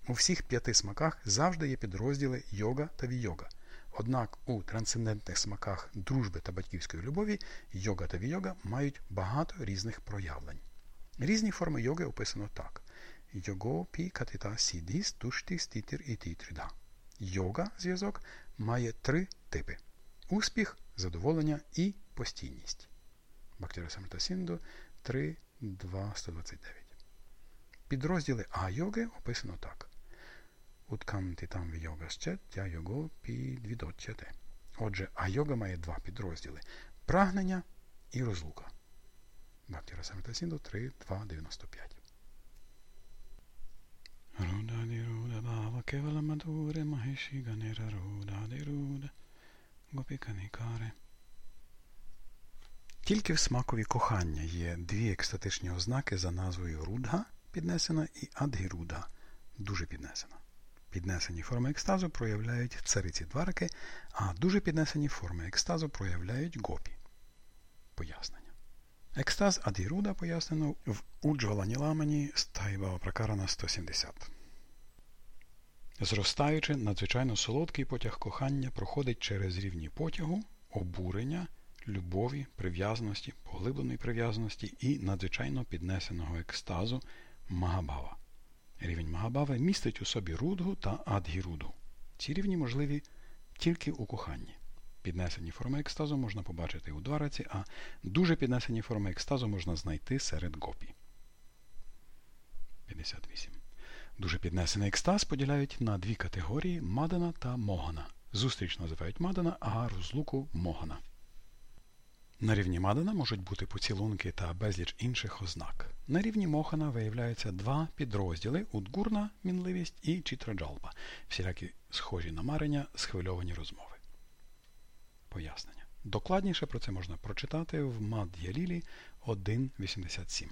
У всіх п'яти смаках завжди є підрозділи йога та війога. Однак у трансцендентних смаках дружби та батьківської любові йога та війога мають багато різних проявлень. Різні форми йоги описано так: Його пі катита сідіс тушті стітір і тітріда. Йога зв'язок має три типи: успіх, задоволення і постійність. Бактера Самрита Сінду 3, 2, 129. Підрозділи А-йоги описано так. Утканти там йогасчет, тя його підвідочете. Отже, а-йога має два підрозділи прагнення і розлука. Бхакти Расамрита Сінду 3, 2, 95. Рудади руда бава кевала мадуре махеші ганера рудади руда гопіканикаре. Тільки в смакові кохання є дві екстатичні ознаки за назвою рудга піднесена і адгіруда дуже піднесена. Піднесені форми екстазу проявляють цариці дварки, а дуже піднесені форми екстазу проявляють гопі. Пояснення. Екстаз Адіруда пояснено в Уджваланіламані Стайбава Пракарана 170. Зростаючи, надзвичайно солодкий потяг кохання проходить через рівні потягу, обурення, любові, прив'язаності, поглибленої прив'язаності і надзвичайно піднесеного екстазу Магабава. Рівень Магабави містить у собі рудгу та адгірудгу. Ці рівні можливі тільки у коханні. Піднесені форми екстазу можна побачити у двараці, а дуже піднесені форми екстазу можна знайти серед гопі. 58. Дуже піднесений екстаз поділяють на дві категорії Мадана та Могана. Зустріч називають Мадана, а розлуку Могана. На рівні Мадана можуть бути поцілунки та безліч інших ознак. На рівні Мохана виявляються два підрозділи удгурна мінливість і чітраджалпа, всілякі схожі на марення, схвильовані розмови. Пояснення. Докладніше про це можна прочитати в Мад'ялілі 1.87.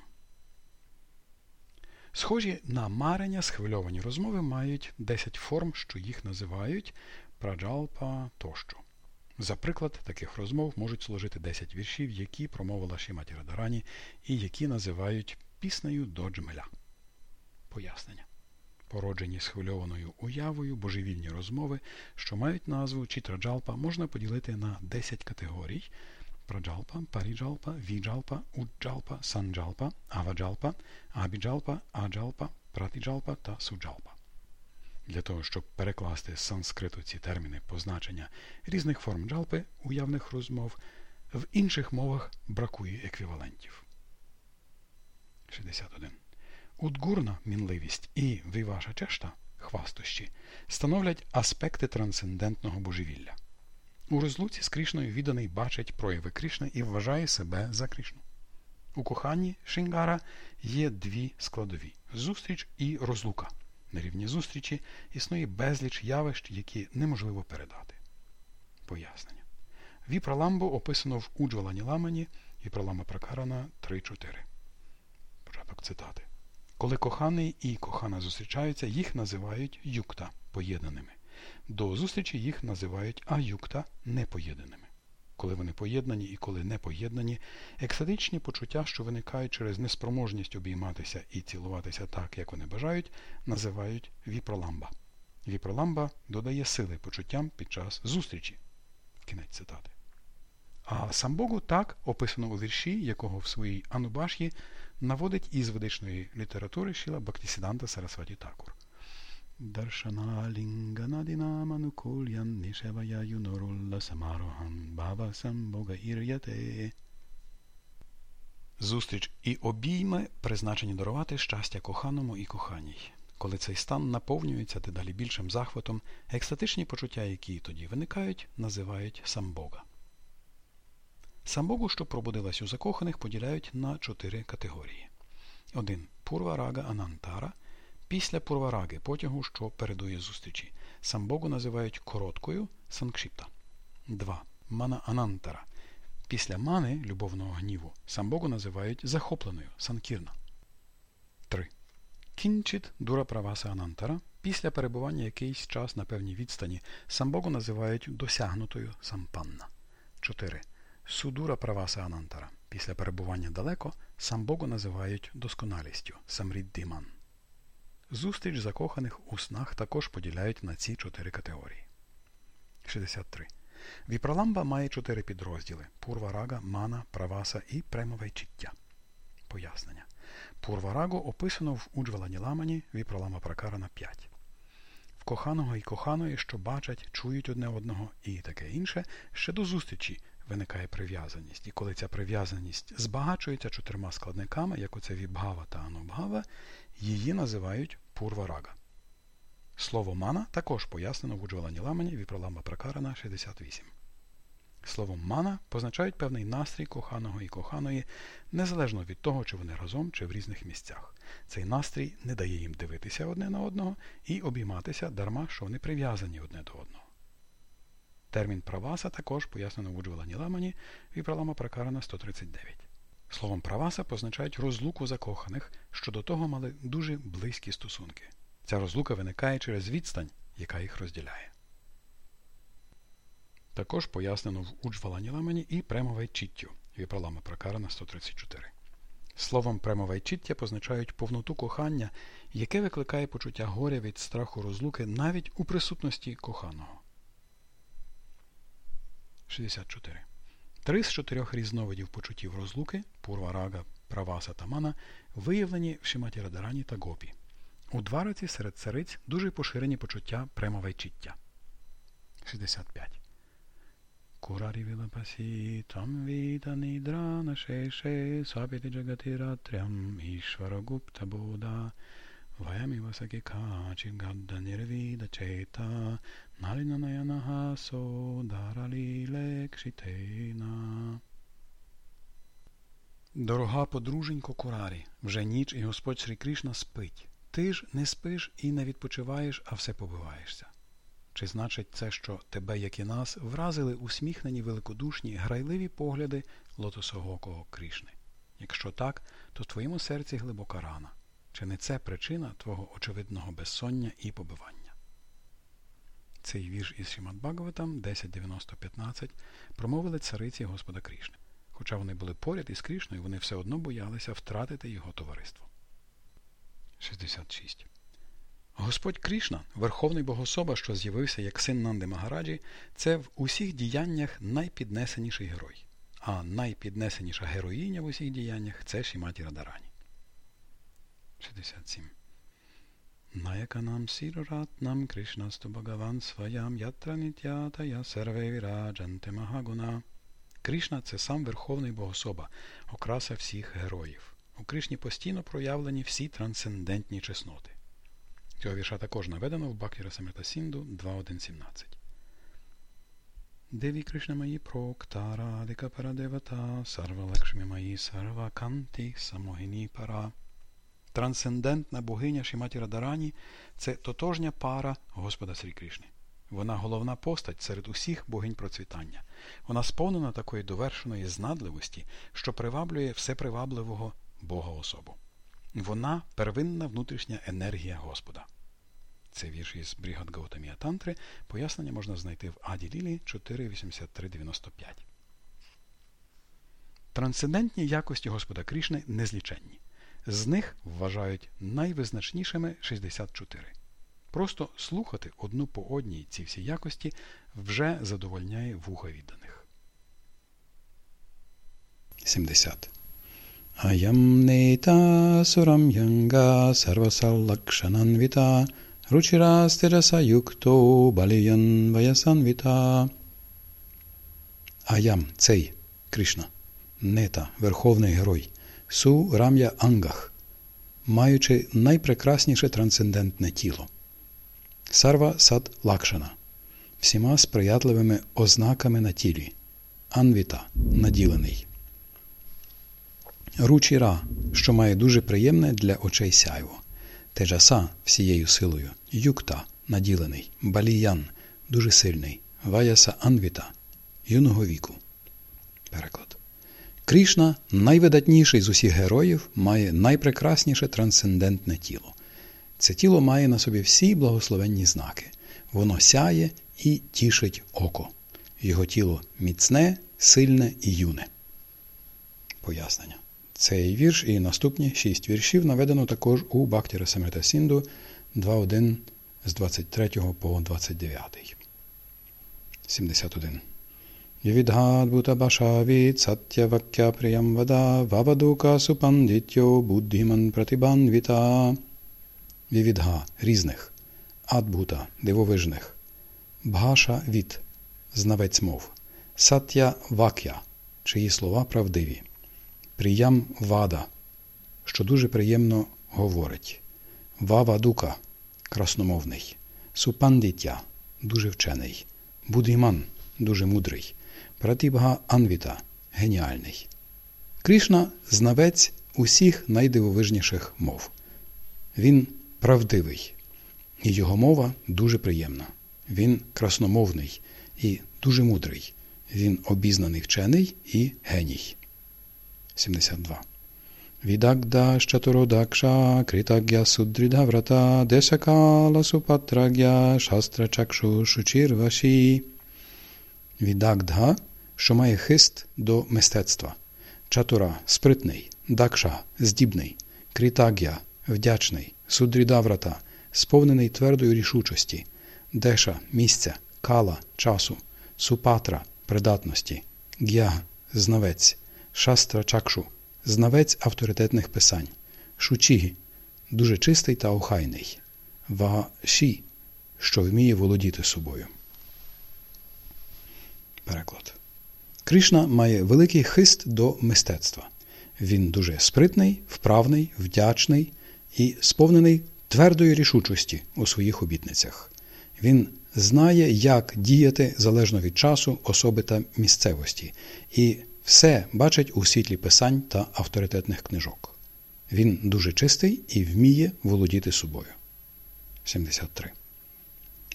Схожі на марення схвильовані розмови мають 10 форм, що їх називають праджалпа тощо. За приклад таких розмов можуть служити 10 віршів, які промовила Шіматі Радарані і які називають піснею до джмеля. Пояснення породжені схвильованою уявою божевільні розмови, що мають назву Чітраджалпа, можна поділити на 10 категорій праджалпа, паріджалпа, віджалпа, уджалпа, санджалпа, аваджалпа, абіджалпа, аджалпа, пратіджалпа та суджалпа. Для того, щоб перекласти з санскриту ці терміни позначення різних форм джалпи уявних розмов, в інших мовах бракує еквівалентів. 61. Удгурна мінливість і виваша чешта хвастощі становлять аспекти трансцендентного божевілля. У розлуці з Крішною відданий бачить прояви Крішни і вважає себе за Крішну. У коханні Шингара є дві складові зустріч і розлука. На рівні зустрічі існує безліч явищ, які неможливо передати. Пояснення. Віпраламбу описано в Уджвалані Ламані Віпраламба Пракарана 3.4. Початок цитати. Коли коханий і кохана зустрічаються, їх називають юкта поєднаними. До зустрічі їх називають аюкта непоєднаними. Коли вони поєднані і коли не поєднані, екстатичні почуття, що виникають через неспроможність обійматися і цілуватися так, як вони бажають, називають віпроламба. Віпроламба додає сили почуттям під час зустрічі. Кінець цитати. А самбогу так описано у вірші, якого в своїй Анубаш'ї наводить із ведичної літератури Шіла Бактісіданта Сарасваті Такур. Даршаналінганадінаманукульян нішевая юнорулла самароган бава самбога ір'яте. Зустріч і обійми призначені дарувати щастя коханому і коханій. Коли цей стан наповнюється дедалі більшим захватом, екстатичні почуття, які тоді виникають, називають самбога. Самбогу, що пробудилась у закоханих, поділяють на чотири категорії. 1. Пурварага Анантара. Після пурвараги потягу, що передує зустрічі. Самбогу називають короткою санкшіпта. 2. Мана Анантара. Після мани любовного гніву самбогу називають захопленою санкірна. 3. Кінчит дура праваса Анантара. Після перебування якийсь час на певній відстані самбогу називають досягнутою сампанна. 4. Судура праваса Анантара. Після перебування далеко самбогу називають досконалістю самріддиман. Зустріч закоханих у снах також поділяють на ці чотири категорії. 63. Віпроламба має чотири підрозділи Пурварага, Мана, Праваса і Премовайчиття. Пояснення. Пурварагу описано в Уджвалані Ламані Віпролама Пракарана 5. В коханого і коханої, що бачать, чують одне одного і таке інше, ще до зустрічі виникає прив'язаність. І коли ця прив'язаність збагачується чотирма складниками, як оце Вібгава та Анубгава, її називають Пурварага. Слово мана також пояснено в Уджвалані Ламані Віпролама Пракарана 68. Словом мана позначають певний настрій коханого і коханої, незалежно від того, чи вони разом, чи в різних місцях. Цей настрій не дає їм дивитися одне на одного і обійматися дарма, що вони прив'язані одне до одного. Термін праваса також пояснено в Уджвалані Ламані Віпролама Пракарана 139. Словом праваса позначають розлуку закоханих, що до того мали дуже близькі стосунки. Ця розлука виникає через відстань, яка їх розділяє. Також пояснено в Уджвалані Ламані і премовайчіттю Віпралама Пракарана 134. Словом премовайчіття позначають повноту кохання, яке викликає почуття горя від страху розлуки навіть у присутності коханого. 64. Три з чотирьох різновидів почуттів розлуки Пурварага, Праваса та Мана виявлені в Шиматі Радарані та Гопі. У двариці серед цариць дуже поширені почуття премовайчіття. 65. Курарі там віта нідрана шеше сапіти джагатиратрям ішвара гупта бода Vayamiva sakika chigadda nirvida cheta nalina nayanaha sodarali lekshitena. Дорога подруженько Курарі, вже ніч і Господь Шрі Кришна спить. Ти ж не спиш і не відпочиваєш, а все побиваєшся. Чи значить це, що тебе, як і нас, вразили усміхнені великодушні, грайливі погляди лотосогокого Кришни? Якщо так, то в твоєму серці глибока рана. Чи не це причина твого очевидного безсоння і побивання? Цей вірш із Шімат Бхагаватам 10.90.15 промовили цариці Господа Крішни. Хоча вони були поряд із Крішною, вони все одно боялися втратити його товариство. 66. Господь Крішна, Верховний Богособа, що з'явився як син Нанди Магараджі, це в усіх діяннях найпіднесеніший герой. А найпіднесеніша героїня в усіх діяннях це Шіматі Радарані. 67. Nayakanam Siruratnam Krishnastu Bhagavan Svayam Ятра Ниттятая Серве Віраджанте. Кришна це сам Верховний Богособа, окраса всіх героїв. У Кришні постійно проявлені всі трансцендентні чесноти. Цього вірша також наведено в Бакіра Самрита Сінду 2.1.17. Деві Кришна Маї Проктара Дика Парадевата Сарва Лакшмі Маї Сарва Канти Самогіні Пара Трансцендентна богиня Шіматі Радарані це тотожня пара Господа Срі Кришни. Вона головна постать серед усіх богинь процвітання. Вона сповнена такої довершеної знадливості, що приваблює всепривабливого Бога особу. Вона первинна внутрішня енергія Господа. Це вірш із Брігад Гаутамія Тантри. Пояснення можна знайти в Аді Лілі 4.83.95. Трансцендентні якості Господа Крішни незліченні. З них вважають найвизначнішими 64. Просто слухати одну по одній ці всі якості вже задовольняє вуха відданих. 70. Аям нейта сурам янга сарвасаллакшананвіта Ручірастираса юкто баліян ваясанвіта. Аям цей Кришна, нета, верховний герой, су рам'я ангах, маючи найпрекрасніше трансцендентне тіло. Сарва сад лакшана, всіма сприятливими ознаками на тілі. Анвіта наділений. Ручіра, що має дуже приємне для очей сяйво. Теджаса всією силою, юкта наділений, баліян дуже сильний, ваяса анвіта юного віку. Переклад. Крішна, найвидатніший з усіх героїв, має найпрекрасніше трансцендентне тіло. Це тіло має на собі всі благословенні знаки. Воно сяє і тішить око. Його тіло міцне, сильне і юне. Пояснення. Цей вірш і наступні шість віршів наведено також у Бактіра Самрита Сінду 2.1 з 23 по 29. 71. Satyavakya Priyam Vada Vavaduka Supandityo Buddhiman Pratibанвіта. Вівідга різних, адбута дивовижних, бгаша від знавець мов, сатя вакя, чиї слова правдиві, приям вада, що дуже приємно говорить, вава дука красномовний, супандіття дуже вчений, будиман дуже мудрий, пратібга анвіта геніальний. Кришна знавець усіх найдивовижніших мов. Він правдивий, і його мова дуже приємна. Він красномовний і дуже мудрий. Він обізнаний вчений і геній. 72. Відагда щатуродакша критагя судрідаврата дешакала супатрагя шастрачакшу шучірваші. Відагдга, що має хист до мистецтва. Чатура спритний, дакша здібний, критагя вдячний, судрідаврата, сповнений твердої рішучості, деша місця, кала часу, супатра придатності, г'я знавець, шастра чакшу, знавець авторитетних писань, шучігі дуже чистий та охайний, ваші, що вміє володіти собою. Переклад. Кришна має великий хист до мистецтва. Він дуже спритний, вправний, вдячний і сповнений твердої рішучості у своїх обітницях. Він знає, як діяти залежно від часу, особи та місцевості, і все бачить у світлі писань та авторитетних книжок. Він дуже чистий і вміє володіти собою. 73.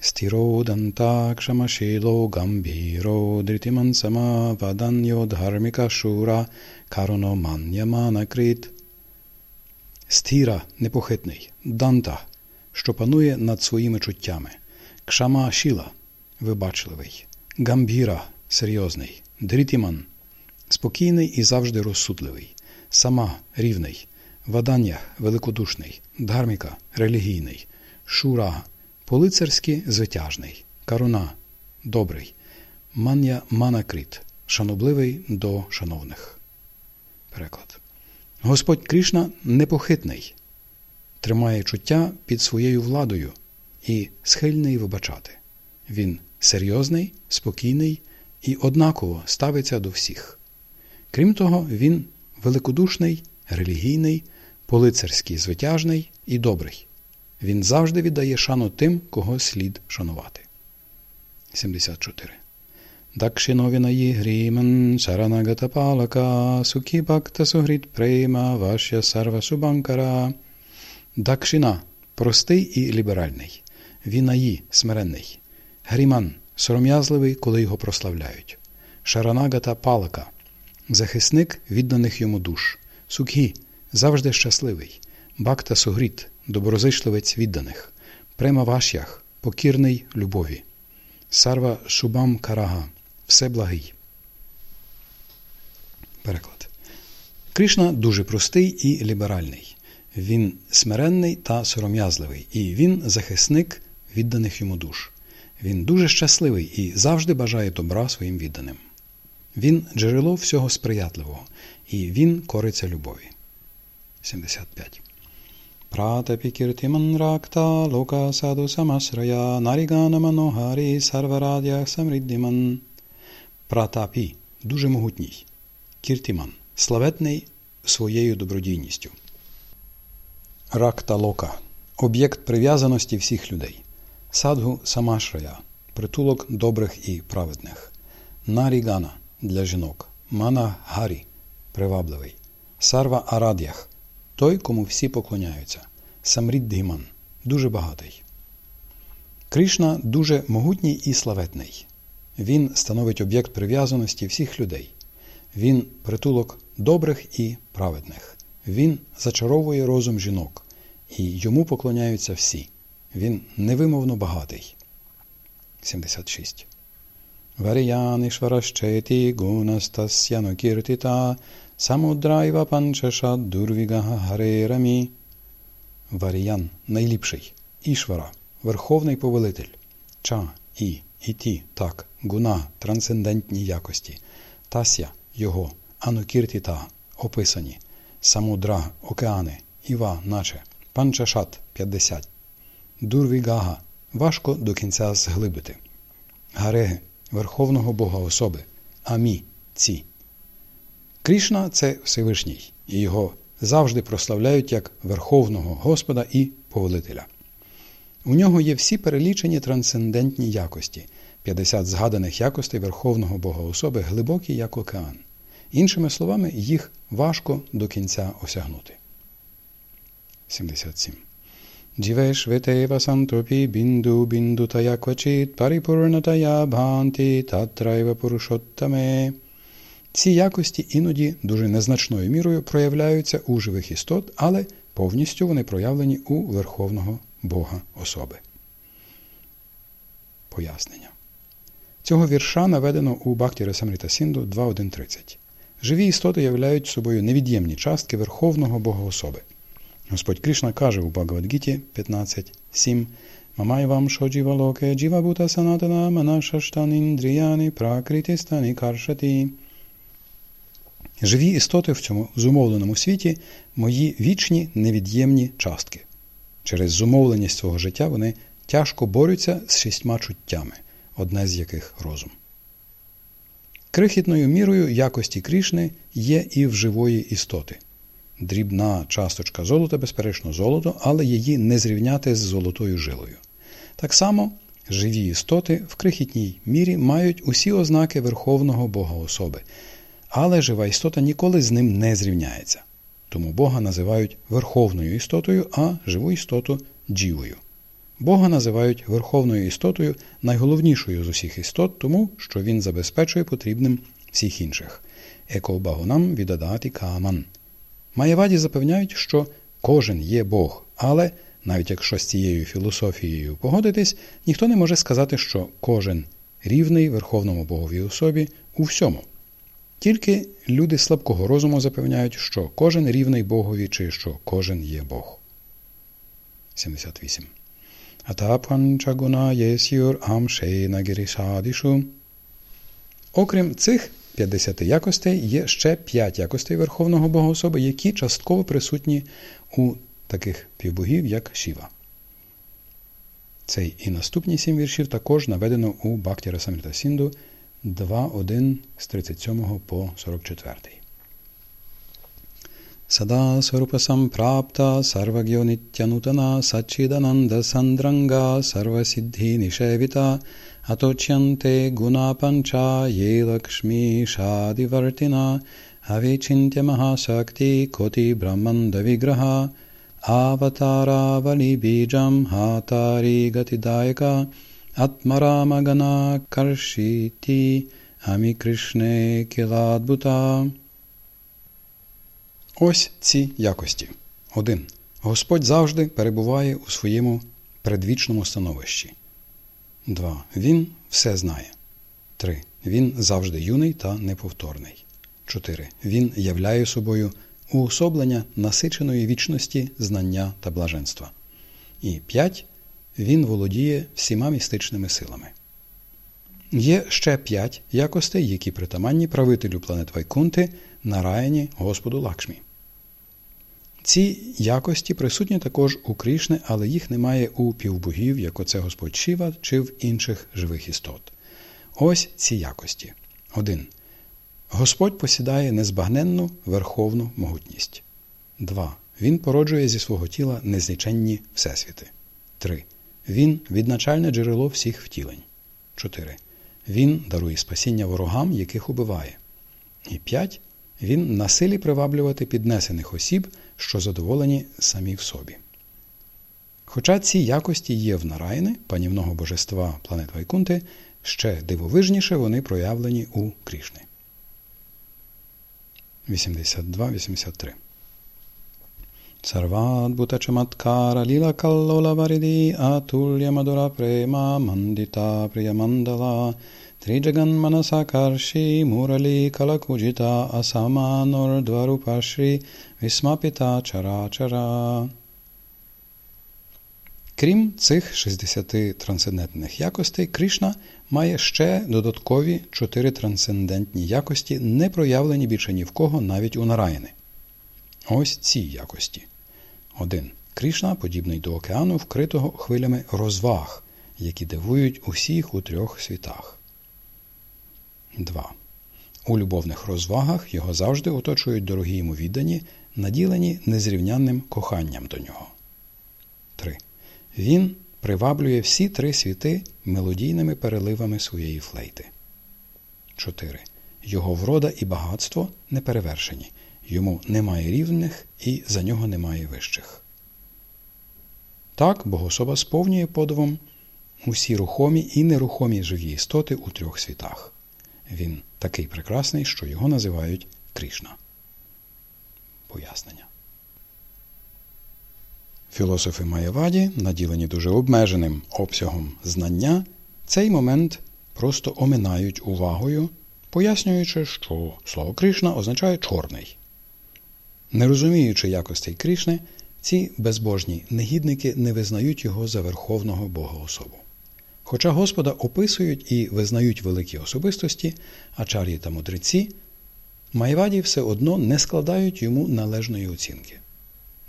Стіроданtakшамашіло гамбіро дритимансама ваданьо дхарміка шура карономан'яманакрит. Стіра непохитний, данта, що панує над своїми чуттями, кшама шіла вибачливий, гамбіра серйозний, дрітіман спокійний і завжди розсудливий, сама рівний, вадання великодушний, дхарміка релігійний, шура по-лицарськи звитяжний, каруна добрий, мання манакрит шанобливий до шановних. Переклад. Господь Кришна непохитний, тримає чуття під своєю владою і схильний вибачати. Він серйозний, спокійний і однаково ставиться до всіх. Крім того, він великодушний, релігійний, полицарський звитяжний і добрий. Він завжди віддає шану тим, кого слід шанувати. 74. Дакшиновінаї гріман шаранагата палака сукгі бакта сугріт прейма вашя сарва субанкара. Дакшина простий і ліберальний. Вінаї смиренний. Гріман сором'язливий, коли його прославляють. Шаранагата палака захисник відданих йому душ. Сукгі завжди щасливий. Бакта сугріт доброзичливець відданих. Према вашях покірний любові. Сарва Шубам Карага все благий. Переклад. Кришна дуже простий і ліберальний. Він смиренний та сором'язливий, і він захисник відданих йому душ. Він дуже щасливий і завжди бажає добра своїм відданим. Він джерело всього сприятливого, і він кориться любові. 75. Prataphi kirtiman rakta loka sadhu samasraya narigana manohari sarvaradya samriddhiman. Пратапі дуже могутній. Кіртіман славетний своєю добродійністю. Ракта лока об'єкт прив'язаності всіх людей. Садгу самашрая притулок добрих і праведних. Нарігана для жінок. Мана Гарі привабливий. Сарва Арадях той, кому всі поклоняються. Самріддиман дуже багатий. Кришна дуже могутній і славетний. Він становить об'єкт прив'язаності всіх людей. Він притулок добрих і праведних. Він зачаровує розум жінок, і йому поклоняються всі. Він невимовно багатий. 76. Варіяни шваращеті гунастасяно самудрайва панчаша дурвігага гарерамі. Варіян найліпший. Ішвара верховний повелитель. Ча і і ті, так, гуна, трансцендентні якості, тася його, анукіртіта, описані, самудра, океани, іва, наче, панчашат 50, дурвігага, важко до кінця зглибити, гареги, верховного Бога особи, амі, ці. Крішна це Всевишній, і його завжди прославляють як Верховного Господа і Повелителя. У нього є всі перелічені трансцендентні якості, 50 згаданих якостей Верховного Бога особи глибокі, як океан. Іншими словами, їх важко до кінця осягнути. 77. Джівеш витева сантопі бінду бінду тая квачит паріпурнатая бханти татрайва пурушоттаме. Ці якості іноді дуже незначною мірою проявляються у живих істот, але повністю вони проявлені у Верховного Бога особи. Пояснення. Цього вірша наведено у Бахті Самріта Сінду 2.1.30. Живі істоти являють собою невід'ємні частки Верховного Бога особи. Господь Кришна каже у Багавадгіті 15.7 Мамай вам шоджіва локе джіва бута санатана манашаштаніндріяни пракритистані каршаті. Живі істоти в цьому зумовленому світі мої вічні невід'ємні частки. Через зумовленість свого життя вони тяжко борються з шістьма чуттями, одне з яких розум. Крихітною мірою якості Крішни є і в живої істоти. Дрібна часточка золота, безперечно, золото, але її не зрівняти з золотою жилою. Так само живі істоти в крихітній мірі мають усі ознаки Верховного Бога особи, але жива істота ніколи з ним не зрівняється. Тому Бога називають верховною істотою, а живу істоту джівою. Бога називають верховною істотою найголовнішою з усіх істот, тому що він забезпечує потрібним всіх інших. Екобагонам віддадаті каман. Маєваді запевняють, що кожен є Бог, але навіть якщо з цією філософією погодитись, ніхто не може сказати, що кожен рівний Верховному Богові особі у всьому. Тільки люди слабкого розуму запевняють, що кожен рівний Богові чи що кожен є Бог. 78. Атапанчагуна єсюр амшейна гірішадішу. Окрім цих 50 якостей, є ще 5 якостей Верховного Богоособи, які частково присутні у таких півбогів, як Шіва. Цей і наступні сім віршів також наведено у Бхакті Расамрита Сінду 2.1 з 37 по 44. Сада Сварупа Сампрапта Сарвагьо Нитянутана Сачидананда Сандранга Сарвасиддhi Нишевита Аточянте Гуна Панча Є Лакшмі Шадивартина Авичинтя Махасакти Коти Брахманда Виграха Аватара Вали Біджам Хатари Гатидайка Атмарамагана Каршіті Амі Кришне Кіладбута. Ось ці якості. 1. Господь завжди перебуває у своєму предвічному становищі. 2. Він все знає. 3. Він завжди юний та неповторний. 4. Він являє собою уособлення насиченої вічності, знання та блаженства. І 5 він володіє всіма містичними силами. Є ще п'ять якостей, які притаманні правителю планет Вайкунти, Нараяні Господу Лакшмі. Ці якості присутні також у Крішни, але їх немає у півбогів, як оце Господь Шіва чи в інших живих істот. Ось ці якості. 1. Господь посідає незбагненну верховну могутність. 2. Він породжує зі свого тіла незліченні всесвіти. 3. Він відначальне джерело всіх втілень. 4. Він дарує спасіння ворогам, яких убиває. І 5. Він насилі приваблювати піднесених осіб, що задоволені самі в собі. Хоча ці якості є в Нарайни, панівного божества планет Вайкунти, ще дивовижніше вони проявлені у Крішни. 82-83 mandita priyamandala trijagan manasakarshi murali kalakujita asamanor dvarupashri vismapita charachara. Крім цих 60 трансцендентних якостей, Кришна має ще додаткові чотири трансцендентні якості, не проявлені більше ні в кого навіть у Нараяни. Ось ці якості. 1. Кришна подібний до океану, вкритого хвилями розваг, які дивують усіх у трьох світах. 2. У любовних розвагах його завжди оточують дорогі йому віддані, наділені незрівнянним коханням до нього. 3. Він приваблює всі три світи мелодійними переливами своєї флейти. 4. Його врода і багатство неперевершені. Йому немає рівних і за нього немає вищих. Так богособа сповнює подивом усі рухомі і нерухомі живі істоти у трьох світах. Він такий прекрасний, що його називають Крішна. Пояснення. Філософи Маєваді, наділені дуже обмеженим обсягом знання, цей момент просто оминають увагою, пояснюючи, що слово Кришна означає чорний. Не розуміючи якостей Крішни, ці безбожні негідники не визнають його за верховного Бога-особу. Хоча Господа описують і визнають великі особистості, ачар'ї та мудреці, Майваді все одно не складають йому належної оцінки.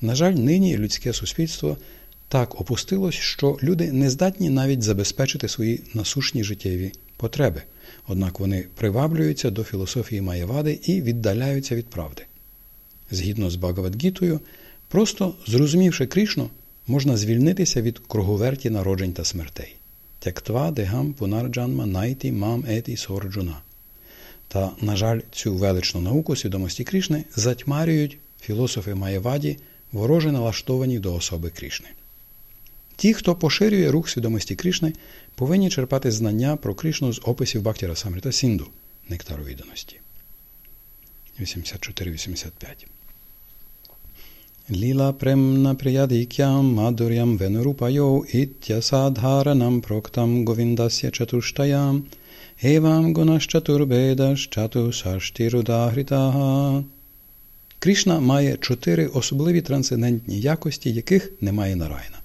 На жаль, нині людське суспільство так опустилось, що люди не здатні навіть забезпечити свої насушні життєві потреби, однак вони приваблюються до філософії Маєвади і віддаляються від правди. Згідно з Багавадгітою, просто зрозумівши Кришну, можна звільнитися від круговерті народжень та смертей. Тяктва дегам пунарджанма найті мам еті сорджуна. Та, на жаль, цю величну науку свідомості Кришни затьмарюють філософи Маєваді, вороже налаштовані до особи Кришни. Ті, хто поширює рух свідомості Кришни, повинні черпати знання про Кришну з описів Бактіра Самрита Сінду, нектару відданості. 84-85 Ліла премна приядикям мадурям венурупайо ітясадгаранам проктам говіндасya чатуштаям евам гунашчатурбедаш чатусаштірудагритага Кришна має чотири особливі трансцендентні якості, яких немає нарайна.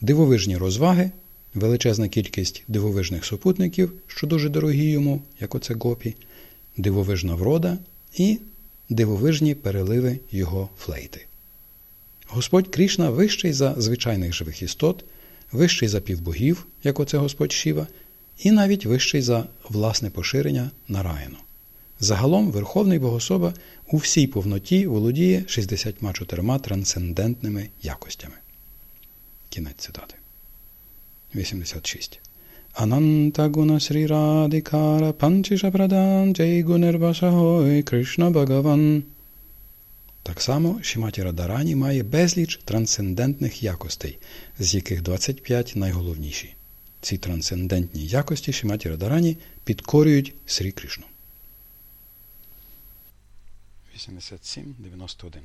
Дивовижні розваги, величезна кількість дивовижних супутників, що дуже дорогі йому, як оце гопі, дивовижна врода і дивовижні переливи його флейти. Господь Крішна вищий за звичайних живих істот, вищий за півбогів, як оце Господь Шіва, і навіть вищий за власне поширення Нараяну. Загалом Верховний Богособа у всій повноті володіє 64 трансцендентними якостями. Кінець цитати. 86. Ананта гуна Срі Радикара Панчиша Прадан Джей Гунервашагой Кришна Багаван. Так само Шіматі Радарані має безліч трансцендентних якостей, з яких 25 найголовніші. Ці трансцендентні якості Шіматі Радарані підкорюють Срі Кришну. 87-91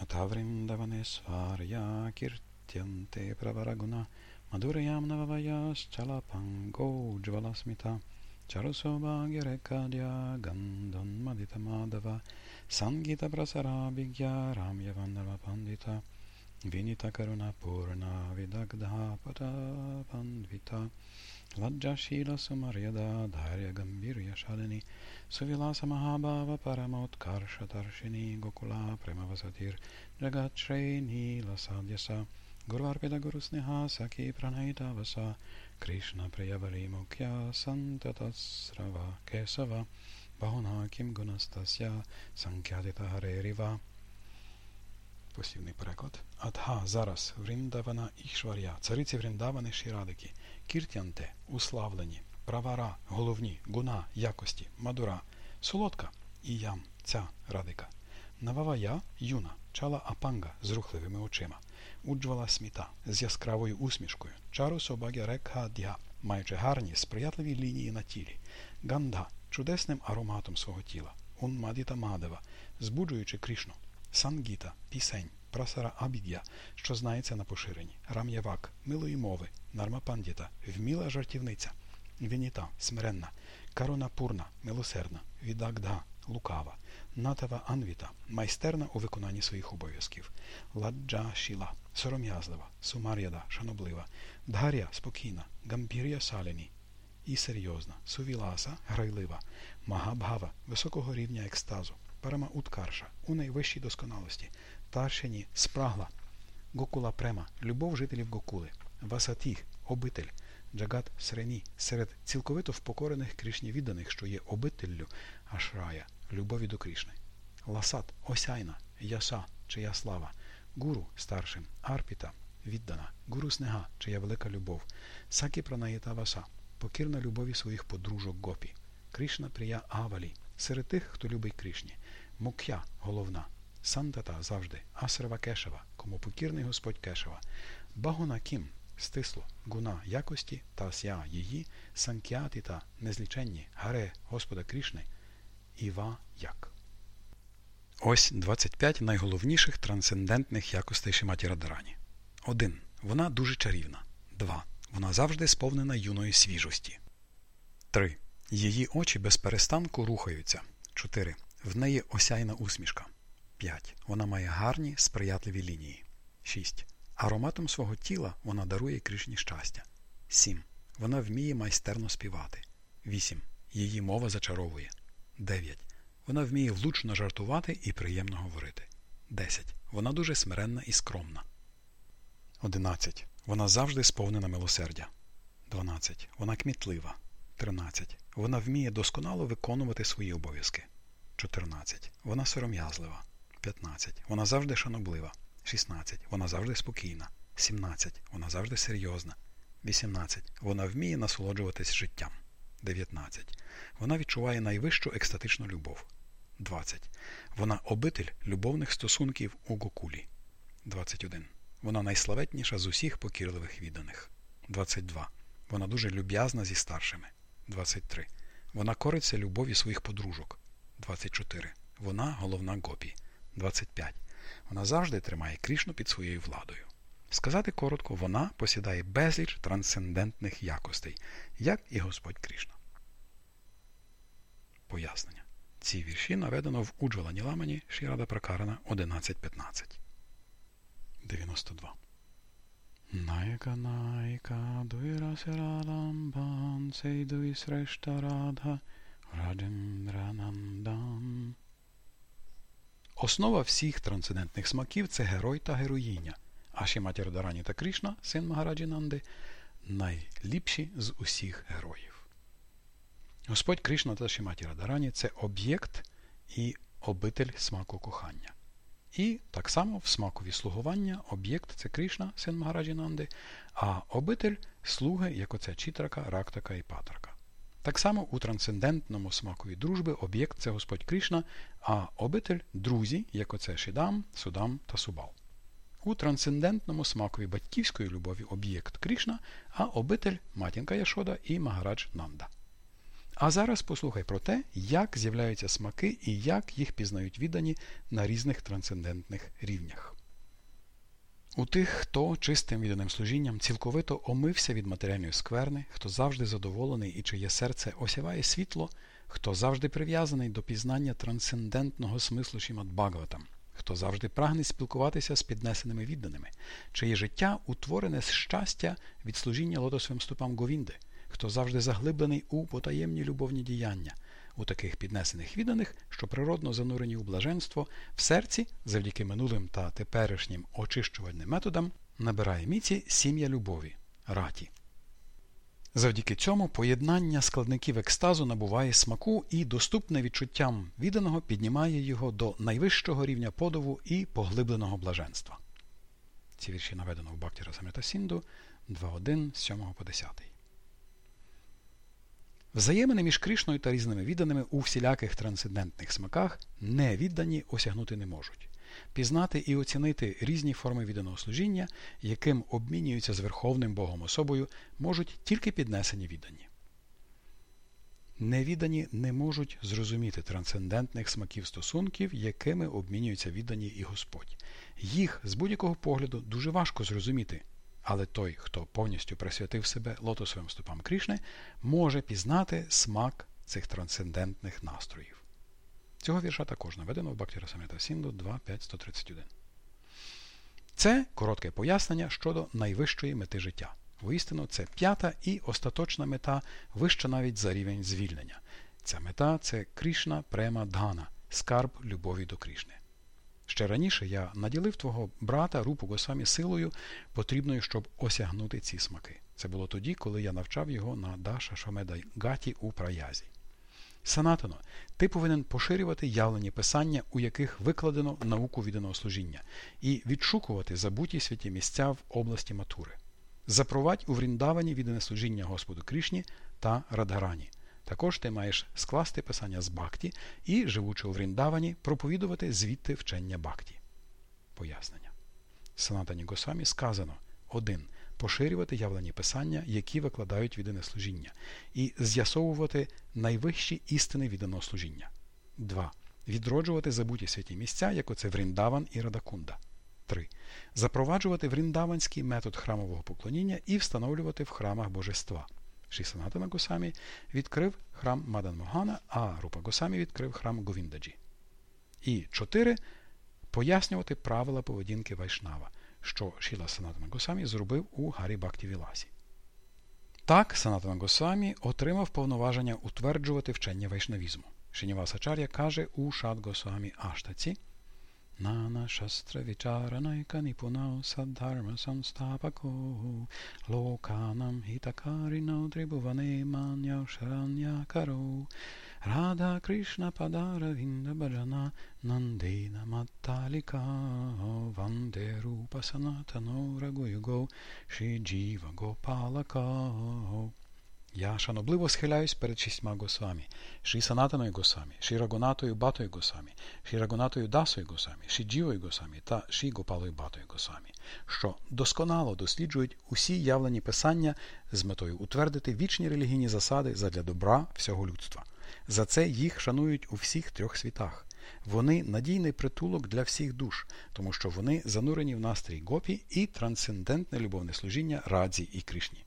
Атавриндаване сваря кіртянте праварагуна Madhurayam Navavayaschalapango Jvalasmita Charusobhagyarekadya Gandhan Madita Madhava Sangita Prasara Bhigya Ramyavanava Pandita Vinita Karuna Purna Vidagdha Patapandvita Lajjashila Sumaryada Dharya Gambirya Shalini Suvilasa Mahabhava Paramotkarsha Tarshini Gokula Premavasatir Jagat Shreni Lasadyasa Gurvarpida Guru Sneha Saki Pranayita Vasa Krishna Priyavali Mukhya Santatasrava Kesava Kim Gunastasya Sankhядita Hare Riva Послівний переклад. Адха зараз Вріндавана Ішваря, цариці Вріндавани Шірадики, Кіртянте, уславлені, правара, головні, гуна, якості, мадура, солодка і ям, ця радика. Нававая юна, чала апанга з рухливими очима, уджвала сміта з яскравою усмішкою, чару собагя рекха дя, маючи гарні, сприятливі лінії на тілі, гандha чудесним ароматом свого тіла, унмадіта мадева, збуджуючи Крішну. Сангіта, пісень, прасара Абід'я, що знається на поширенні, рам'явак, милої мови, нарма пандіта, вміла жартівниця, вініта, смиренна, карона пурна, милосердна, відагдга, лукава, натава анвіта, майстерна у виконанні своїх обов'язків, ладджа шіла, сором'язлива, сумар'яда, шаноблива, дгаря спокійна, гампір'я саліні, і серйозна, сувіласа, грайлива, магабгава, високого рівня екстазу. Парама Уткарша у найвищій досконалості, Таршині спрагла, Гокула Према, любов жителів Гокули, Васатіх, обитель, Джагат Срені, серед цілковито впокорених Крішні відданих, що є обителлю Ашрая, любові до Крішни, Ласат, Осяйна, Яса, чия слава, Гуру старшим, Арпіта, віддана, Гуру Снега, чия велика любов, Сакі Пранаїта Васа, покірна любові своїх подружок Гопі, Кришна Прия Авалі, серед тих, хто любить Кришні, Мук'я головна, Сантата завжди, Асрава Кешева, кому покірний Господь Кешева, Багуна Кім стисло, гуна якості та ся її, санкяти та незліченні, гаре Господа Крішни, Іва як. Ось 25 найголовніших трансцендентних якостей Шиматі Радарані. 1. Вона дуже чарівна. 2. Вона завжди сповнена юної свіжості. 3. Її очі без перестанку рухаються. 4. В неї осяйна усмішка. 5. Вона має гарні, сприятливі лінії. 6. Ароматом свого тіла вона дарує Кришні щастя. 7. Вона вміє майстерно співати. 8. Її мова зачаровує. 9. Вона вміє влучно жартувати і приємно говорити. 10. Вона дуже смиренна і скромна. 11. Вона завжди сповнена милосердя. 12. Вона кмітлива. 13. Вона вміє досконало виконувати свої обов'язки. 14. Вона сором'язлива. 15. Вона завжди шаноблива. 16. Вона завжди спокійна. 17. Вона завжди серйозна. 18. Вона вміє насолоджуватись життям. 19. Вона відчуває найвищу екстатичну любов. 20. Вона обитель любовних стосунків у Гокулі. 21. Вона найславетніша з усіх покірливих відданих. 22. Вона дуже люб'язна зі старшими. 23. Вона кориться любові своїх подружок. 24. Вона головна гопі. 25. Вона завжди тримає Крішну під своєю владою. Сказати коротко, вона посідає безліч трансцендентних якостей, як і Господь Крішна. Пояснення. Ці вірші наведено в Уджвала Ніламані Шірада Пракарана 11.15. 92. Найка найка дуйрасяраламбан сейдуй срешта радха раджендранандан. Основа всіх трансцендентних смаків це герой та героїня. А Шіматі Радарані та Кришна, син Магараджі Нанди, найліпші з усіх героїв. Господь Кришна та Шіматі Радарані це об'єкт і обитель смаку кохання. І так само в смакові слугування об'єкт це Кришна, син Магараджі Нанди, а обитель слуги, як оце Чітрака, Рактака і Патрака. Так само у трансцендентному смакові дружби об'єкт це Господь Кришна, а обитель друзі, як оце Шідам, Судам та Субал. У трансцендентному смакові батьківської любові об'єкт Кришна, а обитель матінка Яшода і Магарадж Нанда. А зараз послухай про те, як з'являються смаки і як їх пізнають віддані на різних трансцендентних рівнях. У тих, хто чистим відданим служінням цілковито омився від матеріальної скверни, хто завжди задоволений і чиє серце осяває світло, хто завжди прив'язаний до пізнання трансцендентного смислу Шімат Бхагаватам, хто завжди прагне спілкуватися з піднесеними відданими, чиє життя утворене з щастя від служіння лотосовим ступам Говінди, хто завжди заглиблений у потаємні любовні діяння, у таких піднесених відданих, що природно занурені у блаженство, в серці, завдяки минулим та теперішнім очищувальним методам, набирає міці сім'я любові раті. Завдяки цьому поєднання складників екстазу набуває смаку і, доступне відчуттям відданого, піднімає його до найвищого рівня подову і поглибленого блаженства. Ці вірші наведено в Бактіра Самрита Сінду 2.1 з 7 по 10. Взаємини між Кришною та різними відданими у всіляких трансцендентних смаках невіддані осягнути не можуть. Пізнати і оцінити різні форми відданого служіння, яким обмінюються з Верховним Богом особою, можуть тільки піднесені віддані. Невідані не можуть зрозуміти трансцендентних смаків стосунків, якими обмінюються віддані і Господь. Їх з будь-якого погляду дуже важко зрозуміти. Але той, хто повністю присвятив себе лотосовим ступам Крішни, може пізнати смак цих трансцендентних настроїв. Цього вірша також наведено в Бактіра Самрита Сінду 2.5.131. Це коротке пояснення щодо найвищої мети життя. Воістину, це п'ята і остаточна мета, вища навіть за рівень звільнення. Ця мета це Крішна Према Дхана, скарб любові до Крішни. Ще раніше я наділив твого брата Рупу Госамі силою, потрібною, щоб осягнути ці смаки. Це було тоді, коли я навчав його на Даша Шомеда Гаті у праязі. Санатано, ти повинен поширювати явлені писання, у яких викладено науку відданого служіння, і відшукувати забуті святі місця в області Матури. Запровадь у Вріндавані віддане служіння Господу Крішні та Радгарані. Також ти маєш скласти писання з Бакті і, живучи у Вріндавані, проповідувати звідти вчення Бакті. Пояснення. Санатані Госамі сказано 1. Поширювати явлені писання, які викладають віддане служіння, і з'ясовувати найвищі істини відданого служіння. 2. Відроджувати забуті святі місця, як оце Вріндаван і Радакунда. 3. Запроваджувати вріндаванський метод храмового поклоніння і встановлювати в храмах божества. Шісанатана Госамі відкрив храм Мадан Могана, а Рупа Госамі відкрив храм Говіндаджі. І 4. Пояснювати правила поведінки Вайшнава, що Шіла Санатана Госамі зробив у Гарі Бакті Віласі. Так, Санатана Госамі отримав повноваження утверджувати вчення вайшнавізму. Шинівасачар'я каже у Шад Госамі Аштаці – Nana Shastra Vicharanaika Nipunao Sadharma Samstapako Lokanam Hitakarino Tribhuvane Manya Sharanyakaro Radha Krishna Я шанобливо схиляюсь перед шістьма Госвамі, Ші Санатаною Госвамі, Ші Рагонатою Батою Госвамі, Ші Рагонатою Дасою Госвамі, Ші Джівою Госвамі та Ші Гопалою Батою Госвамі, що досконало досліджують усі явлені писання з метою утвердити вічні релігійні засади задля добра всього людства. За це їх шанують у всіх трьох світах. Вони надійний притулок для всіх душ, тому що вони занурені в настрій гопі і трансцендентне любовне служіння Радзі і Кришні.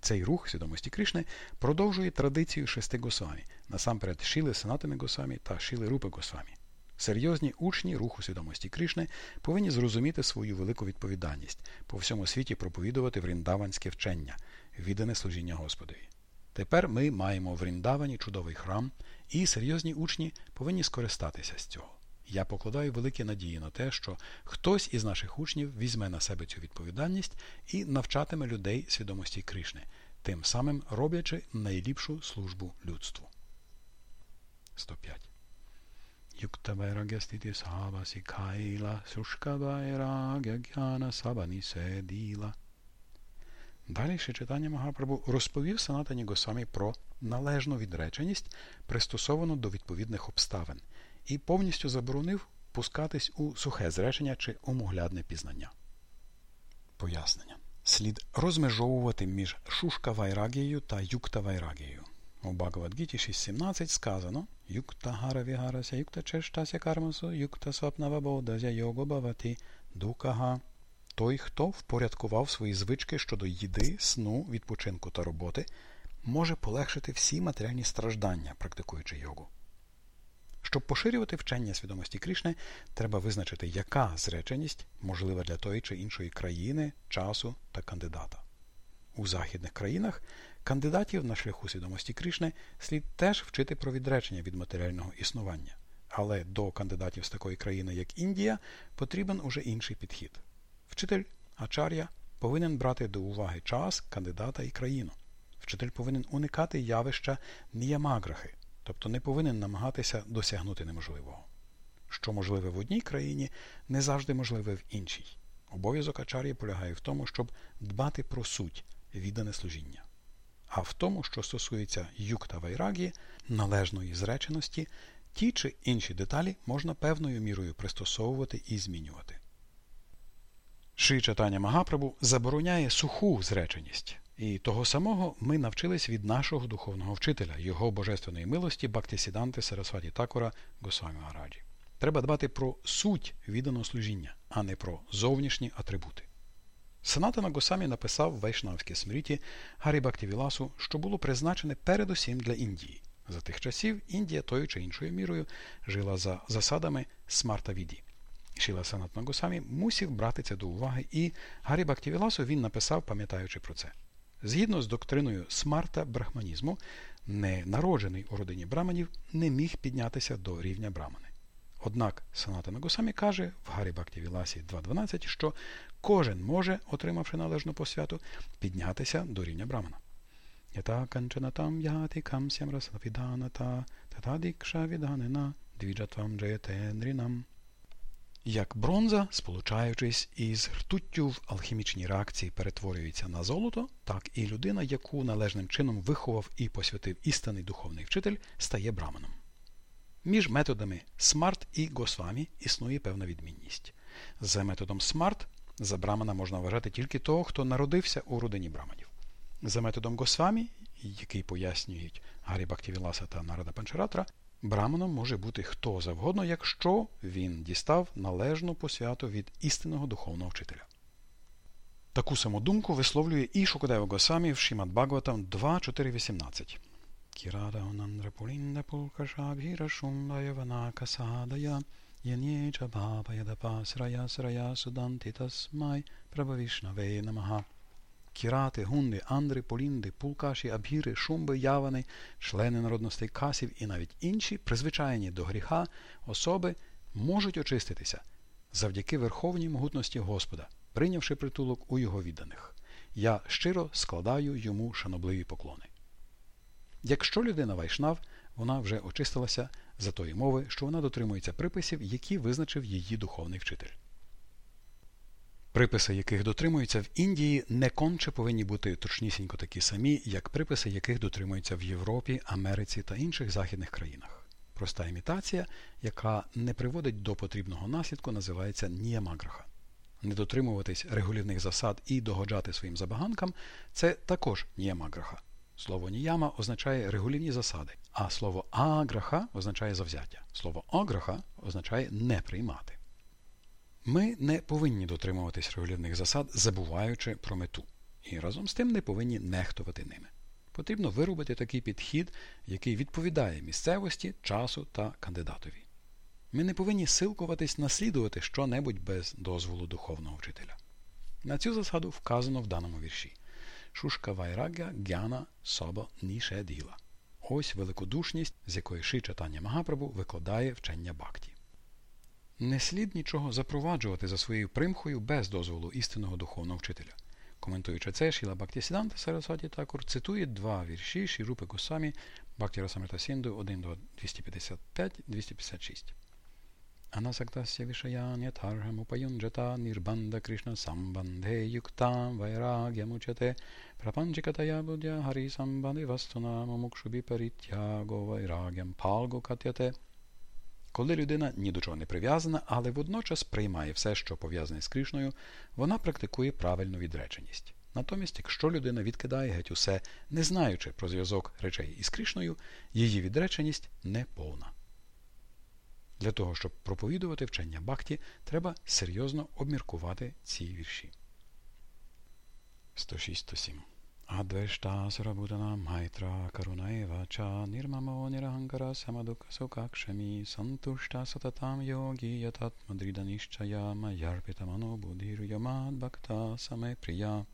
Цей рух свідомості Кришни продовжує традицію шести Госвамі, насамперед Шіли Санатами Госвамі та Шіли Рупи Госвамі. Серйозні учні руху свідомості Кришни повинні зрозуміти свою велику відповідальність по всьому світі проповідувати вріндаванське вчення, віддане служіння Господові. Тепер ми маємо в Вріндавані чудовий храм, і серйозні учні повинні скористатися з цього. Я покладаю великі надії на те, що хтось із наших учнів візьме на себе цю відповідальність і навчатиме людей свідомості Кришни, тим самим роблячи найліпшу службу людству. 105. Юкта вайрагя стіті сава сікайла, сушка сабані седіла. Далі ще читання Магапрабу розповів Санатані Госамі про належну відреченість, пристосовану до відповідних обставин – і повністю заборонив пускатись у сухе зречення чи умоглядне пізнання. Пояснення. Слід розмежовувати між шушка вайрагією та юкта вайрагією. У Багавадгіті 6.17 сказано Юкта гара вігарася, юкта чештася кармасу, юкта свапнавабодазя його бавати, дукага. Той, хто впорядкував свої звички щодо їди, сну, відпочинку та роботи, може полегшити всі матеріальні страждання, практикуючи йогу. Щоб поширювати вчення свідомості Кришни, треба визначити, яка зреченість можлива для тої чи іншої країни, часу та кандидата. У західних країнах кандидатів на шляху свідомості Кришни слід теж вчити про відречення від матеріального існування. Але до кандидатів з такої країни, як Індія, потрібен уже інший підхід. Вчитель Ачар'я повинен брати до уваги час, кандидата і країну. Вчитель повинен уникати явища ніямаграхи, тобто не повинен намагатися досягнути неможливого. Що можливе в одній країні, не завжди можливе в іншій. Обов'язок Ачар'ї полягає в тому, щоб дбати про суть, віддане служіння. А в тому, що стосується юк та вайрагі, належної зреченості, ті чи інші деталі можна певною мірою пристосовувати і змінювати. Ши читання Магапрабу забороняє суху зреченість, і того самого ми навчились від нашого духовного вчителя, його божественної милості Бактісіданти Сарасваті Такура Госвамі Мараджі. Треба дбати про суть відданого служіння, а не про зовнішні атрибути. Санатана Госамі написав в Вайшнавській смріті Гарі Бактівіласу, що було призначене передусім для Індії. За тих часів Індія тою чи іншою мірою жила за засадами смарта віді. Шіла Санатна Госамі мусів брати це до уваги, і Гарі Бактівіласу він написав, пам'ятаючи про це. Згідно з доктриною смарта брахманізму, ненароджений у родині браманів не міг піднятися до рівня брамани. Однак Саната Нагосамі каже в Гарі Бактівіласі 2.12, що кожен може, отримавши належну посвяту, піднятися до рівня брамана. Ята канчанатам. Як бронза, сполучаючись із ртуттю в алхімічній реакції, перетворюється на золото, так і людина, яку належним чином виховав і посвятив істинний духовний вчитель, стає браманом. Між методами смарт і госвамі існує певна відмінність. За методом смарт за брамана можна вважати тільки того, хто народився у родині браманів. За методом госвамі, який пояснюють Гарі Бактівіласа та Нарада Панчаратра, Браманом може бути хто завгодно, якщо він дістав належну посвяту від істинного духовного вчителя. Таку саму думку висловлює і Шукадева Госамі в Шімад Бхагаватам 2.4.18. Кірада. Кірати, гунди, андри, полінди, пулкаші, абгіри, шумби, явани, члени народностей касів і навіть інші, призвичайні до гріха особи, можуть очиститися завдяки верховній могутності Господа, прийнявши притулок у його відданих. Я щиро складаю йому шанобливі поклони. Якщо людина вайшнав, вона вже очистилася за тої мови, що вона дотримується приписів, які визначив її духовний вчитель. Приписи, яких дотримуються в Індії, не конче повинні бути точнісінько такі самі, як приписи, яких дотримуються в Європі, Америці та інших західних країнах. Проста імітація, яка не приводить до потрібного наслідку, називається ніямаграха. Не дотримуватись регулівних засад і догоджати своїм забаганкам це також ніямаграха. Слово ніяма означає регулівні засади, а слово аграха означає завзяття. Слово аграха означає не приймати. Ми не повинні дотримуватись регулівних засад, забуваючи про мету, і разом з тим не повинні нехтувати ними. Потрібно виробити такий підхід, який відповідає місцевості, часу та кандидатові. Ми не повинні силкуватись наслідувати що-небудь без дозволу духовного вчителя. На цю засаду вказано в даному вірші Шушка вайрагя гяна соба ніше діла. Ось великодушність, з якої Ши читання Магапрабу викладає вчення бакті. Не слід нічого запроваджувати за своєю примхою без дозволу істинного духовного вчителя. Коментуючи це, Шіла Бактісіданта Сарасваті Такур цитує два вірші Шірупи Госамі Бакті Расамрита Сінду 1 до 255-256. Анасактасya вишаян ятаргамупаюнджата нірбанда Кришна самбандhe юкта вайрагямучате прапанчикатая будя хари самбанди вастуна мумукшубі парітяго вайрагям палго катяте – коли людина ні до чого не прив'язана, але водночас приймає все, що пов'язане з Кришною, вона практикує правильну відреченість. Натомість, якщо людина відкидає геть усе, не знаючи про зв'язок речей із Кришною, її відреченість не повна. Для того, щоб проповідувати вчення Бхакті, треба серйозно обміркувати ці вірші. 106-107 Adveshta Sarabhutana Maitra Karunaiva Cha Nirmamo Nirahankara Samadukha Sukakshami Santushta Satatam Yogi Yatat Madridanishchaya Mayarpita Mano Budhir Yamad Bhakta Same Priya.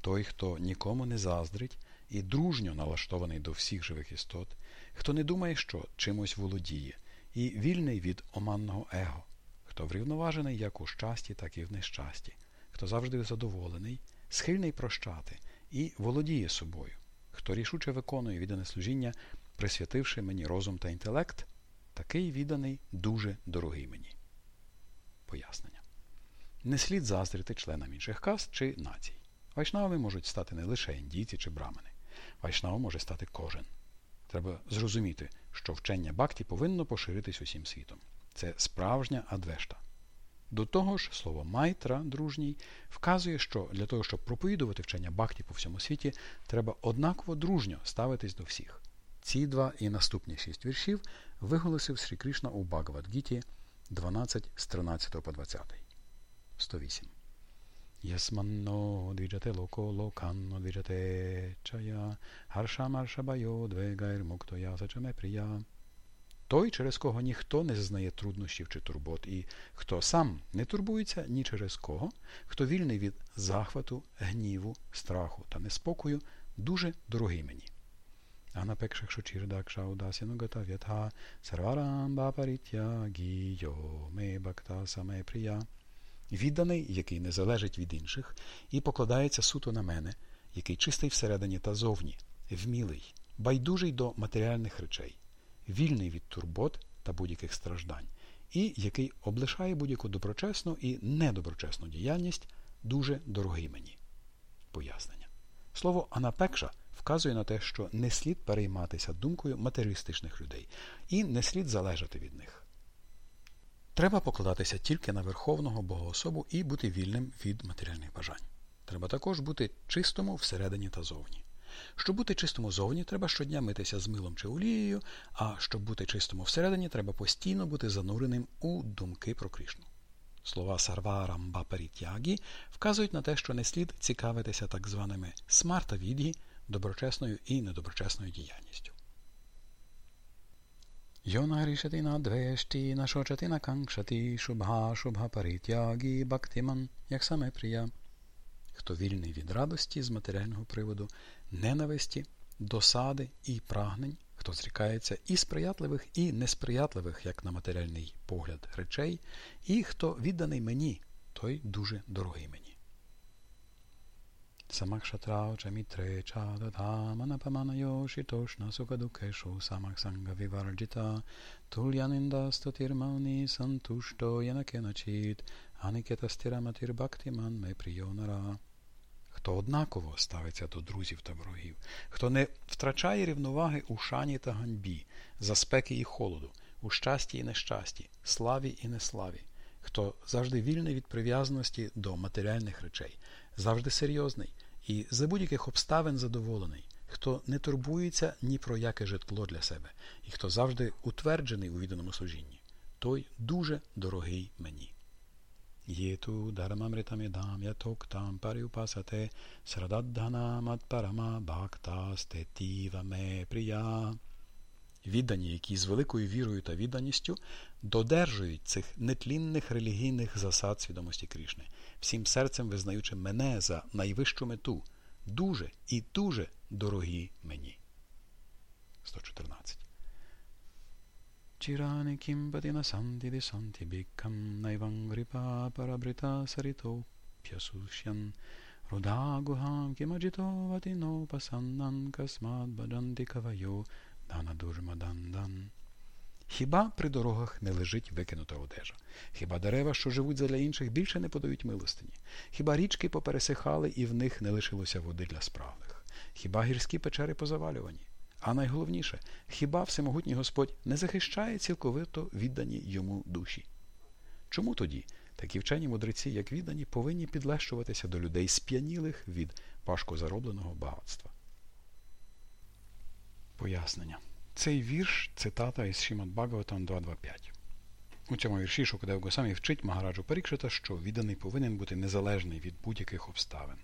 Той, хто нікому не заздрить і дружньо налаштований до всіх живих істот, хто не думає, що чимось володіє, і вільний від оманного его, хто врівноважений як у щасті, так і в нещасті, хто завжди задоволений, схильний прощати і володіє собою, хто рішуче виконує віддане служіння, присвятивши мені розум та інтелект, такий відданий дуже дорогий мені. Пояснення. Не слід заздрити членам інших каст чи націй. Вайшнавами можуть стати не лише індійці чи брамени. Вайшнавом може стати кожен. Треба зрозуміти, що вчення бакті повинно поширитись усім світом. Це справжня адвешта. До того ж, слово майтра, дружній, вказує, що для того, щоб проповідувати вчення бакті по всьому світі, треба однаково дружньо ставитись до всіх. Ці два і наступні шість віршів виголосив Срі Кришна у Багавадгіті 12 з 13 по 20. 108. Ясманно двіджате локо локанно двіджате чая, харшамаршабайо двегайр муктоя сачаме прия той, через кого ніхто не зазнає труднощів чи турбот, і хто сам не турбується ні через кого, хто вільний від захвату, гніву, страху та неспокою, дуже дорогий мені. Анапекшакшу чірдакша удасінугата в'ятха сарварам бапарітя. Відданий, який не залежить від інших, і покладається суто на мене, який чистий всередині та зовні, вмілий, байдужий до матеріальних речей вільний від турбот та будь-яких страждань, і який облишає будь-яку доброчесну і недоброчесну діяльність, дуже дорогий мені. Пояснення. Слово анапекша вказує на те, що не слід перейматися думкою матеріалістичних людей і не слід залежати від них. Треба покладатися тільки на Верховного Богоособу і бути вільним від матеріальних бажань. Треба також бути чистому всередині та зовні. Щоб бути чистому зовні, треба щодня митися з милом чи олією, а щоб бути чистому всередині, треба постійно бути зануреним у думки про Кришну. Слова Сарварам Бапарітягі вказують на те, що не слід цікавитися так званими смарта-відгі, доброчесною і недоброчесною діяльністю. Йона рішати на двешті, нашочати на канкшати, шубха, шубха паритягі, бактиман, як саме прия хто вільний від радості з матеріального приводу, ненависті, досади і прагнень, хто зрікається і сприятливих, і несприятливих, як на матеріальний погляд, речей, і хто відданий мені, той дуже дорогий мені. Самакшатрау чамітре чададаманапаманайо шитошна сукадукешу самаксанга виварджита тульянинда статирмауни сантушто янакеначит аникета стираматир бхактиман ме прийонара хто однаково ставиться до друзів та ворогів, хто не втрачає рівноваги у шані та ганьбі, за спеки і холоду, у щасті і нещасті, славі і неславі, хто завжди вільний від прив'язаності до матеріальних речей, завжди серйозний і за будь-яких обставин задоволений, хто не турбується ні про яке житло для себе, і хто завжди утверджений у відданому служінні, той дуже дорогий мені. Єту дармамритамідам ятоктам парюпасате срададдханамат бхакта стетіва ме прия. Віддані, які з великою вірою та відданістю додержують цих нетлінних релігійних засад свідомості Крішни, всім серцем визнаючи мене за найвищу мету, дуже і дуже дорогі мені. 114 Santi di santi bhikkam naivam gripa parabrita saritopyasushyan rudaguham kimajito vatino pasannan kasmad баданти кавайо данадурмадандан. Хіба при дорогах не лежить викинута одежа? Хіба дерева, що живуть задля інших, більше не подають милостині? Хіба річки попересихали і в них не лишилося води для справних? Хіба гірські печери позавалювані? А найголовніше, хіба всемогутній Господь не захищає цілковито віддані йому душі? Чому тоді такі вчені мудреці, як віддані, повинні підлещуватися до людей сп'янілих від важко заробленого багатства? Пояснення. Цей вірш цитата із Шімат Багаватам 2.2.5. У цьому вірші Шукадев Госамі вчить Магараджу Парікшита, що відданий повинен бути незалежний від будь-яких обставин.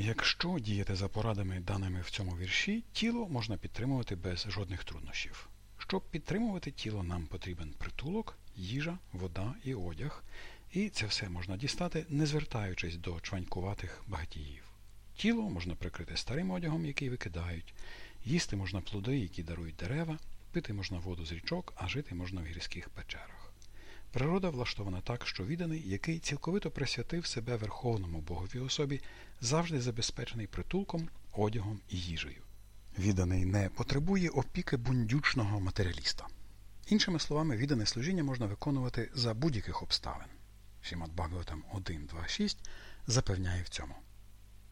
Якщо діяти за порадами, даними в цьому вірші, тіло можна підтримувати без жодних труднощів. Щоб підтримувати тіло, нам потрібен притулок, їжа, вода і одяг, і це все можна дістати, не звертаючись до чванькуватих багатіїв. Тіло можна прикрити старим одягом, який викидають, їсти можна плоди, які дарують дерева, пити можна воду з річок, а жити можна в гірських печерах. Природа влаштована так, що відданий, який цілковито присвятив себе Верховному Богові особі, завжди забезпечений притулком, одягом і їжею. Відданий не потребує опіки бундючного матеріаліста. Іншими словами, віддане служіння можна виконувати за будь-яких обставин. Шімат Бхагаватам 1.2.6 запевняє в цьому.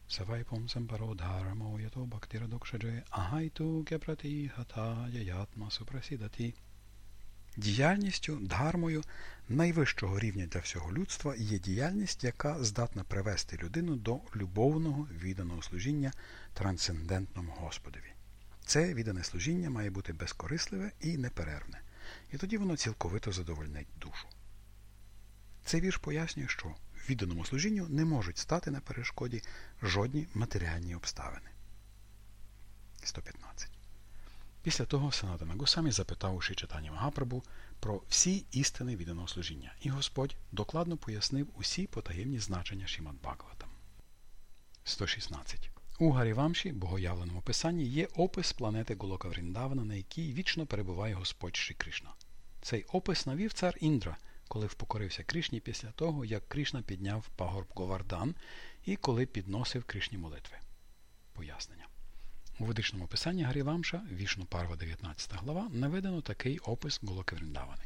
Савайпом сампародхарамо ято бхактирадокшадже агайту кепрати хата яятма супрасідати. Діяльністю, дхармою найвищого рівня для всього людства є діяльність, яка здатна привести людину до любовного відданого служіння трансцендентному Господові. Це віддане служіння має бути безкорисливе і неперервне, і тоді воно цілковито задовольнить душу. Цей вірш пояснює, що відданому служінню не можуть стати на перешкоді жодні матеріальні обставини. 115. Після того Санатана Гусамі запитав у Шичатані Магапрабу про всі істини відданого служіння, і Господь докладно пояснив усі потаємні значення Шімат Бхагаватам. 116. У Гарівамші, богоявленому писанні, є опис планети Голока Вріндавана, на якій вічно перебуває Господь Шрі Кришна. Цей опис навів цар Індра, коли впокорився Кришні після того, як Кришна підняв пагорб Говардан і коли підносив Кришні молитви. Пояснення. У ведичному описанні Гарі Ламша, Вішну Парва, 19 глава, наведено такий опис Голоки Вриндавани.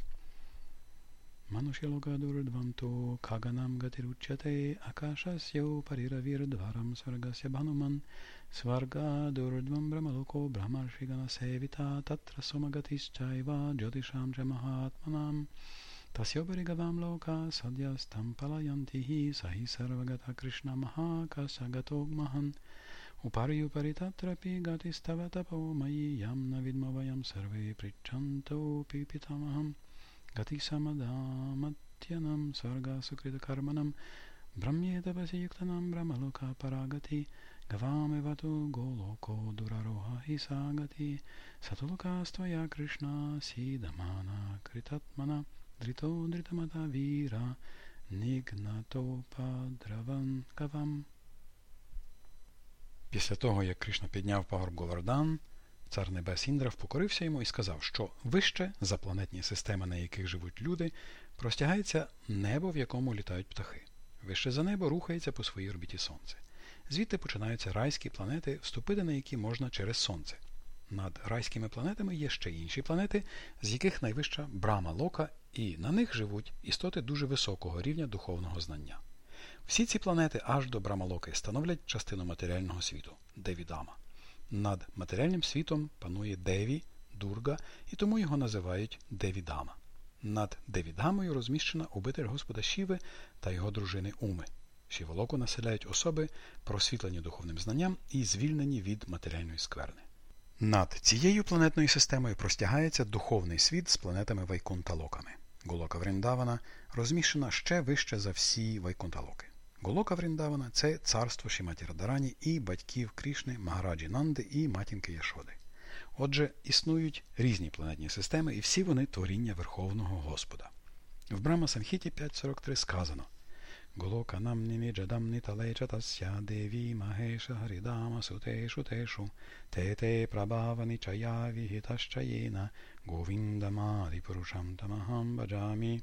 Манушілокадурдвамту Каганам Гатиручате Акашасьо Паріравірдварам Сваргася Бануман Сварга Дурдвам Брамалоко Брамаршігана Севіта Татрасомагатисчайва Джотишам Джамахатманам Тасьоберігавам Лока Садястам Палаянтіхі Сахі Кришна Махака Сагатогмахан Махан Uparjuparitattrapi gatistavatāpo mayi yamna vidmavayam sarve prichanto pipitamaham gatisamadhamatyanam sargasukritakaramanam brahmyetapasi yuktanam brahmaloka paragati Gavame vatu goloko duraroha hi sagati satulokastvaya krishna sidamana kritatmana drito dritamata vīra nignato padravan kavam Після того, як Кришна підняв пагорб Говардан, цар Небес Індра впокорився йому і сказав, що вище за планетні системи, на яких живуть люди, простягається небо, в якому літають птахи. Вище за небо рухається по своїй орбіті Сонце. Звідти починаються райські планети, вступити на які можна через Сонце. Над райськими планетами є ще інші планети, з яких найвища брама Лока і на них живуть істоти дуже високого рівня духовного знання. Всі ці планети аж до Брамалоки становлять частину матеріального світу Девідама. Над матеріальним світом панує Деві, Дурга, і тому його називають Девідама. Над Девідамою розміщена обитель Господа Шіви та його дружини Уми. Шіволоку населяють особи, просвітлені духовним знанням і звільнені від матеріальної скверни. Над цією планетною системою простягається духовний світ з планетами Вайкунталоками. Голока Вріндавана розміщена ще вище за всі Вайкунталоки. Голока Вріндавана це царство Шіматі Радарані і батьків Крішни, Магараджі Нанди і матінки Яшоди. Отже, існують різні планетні системи, і всі вони творіння Верховного Господа. В Брама Самхіті 5.43 сказано Голоканам німіджадам ніталеча тася деві магеша гарідама сутешу тешу тете прабавані чая вігітащаєна говіндамаді порушам тамахам баджамі.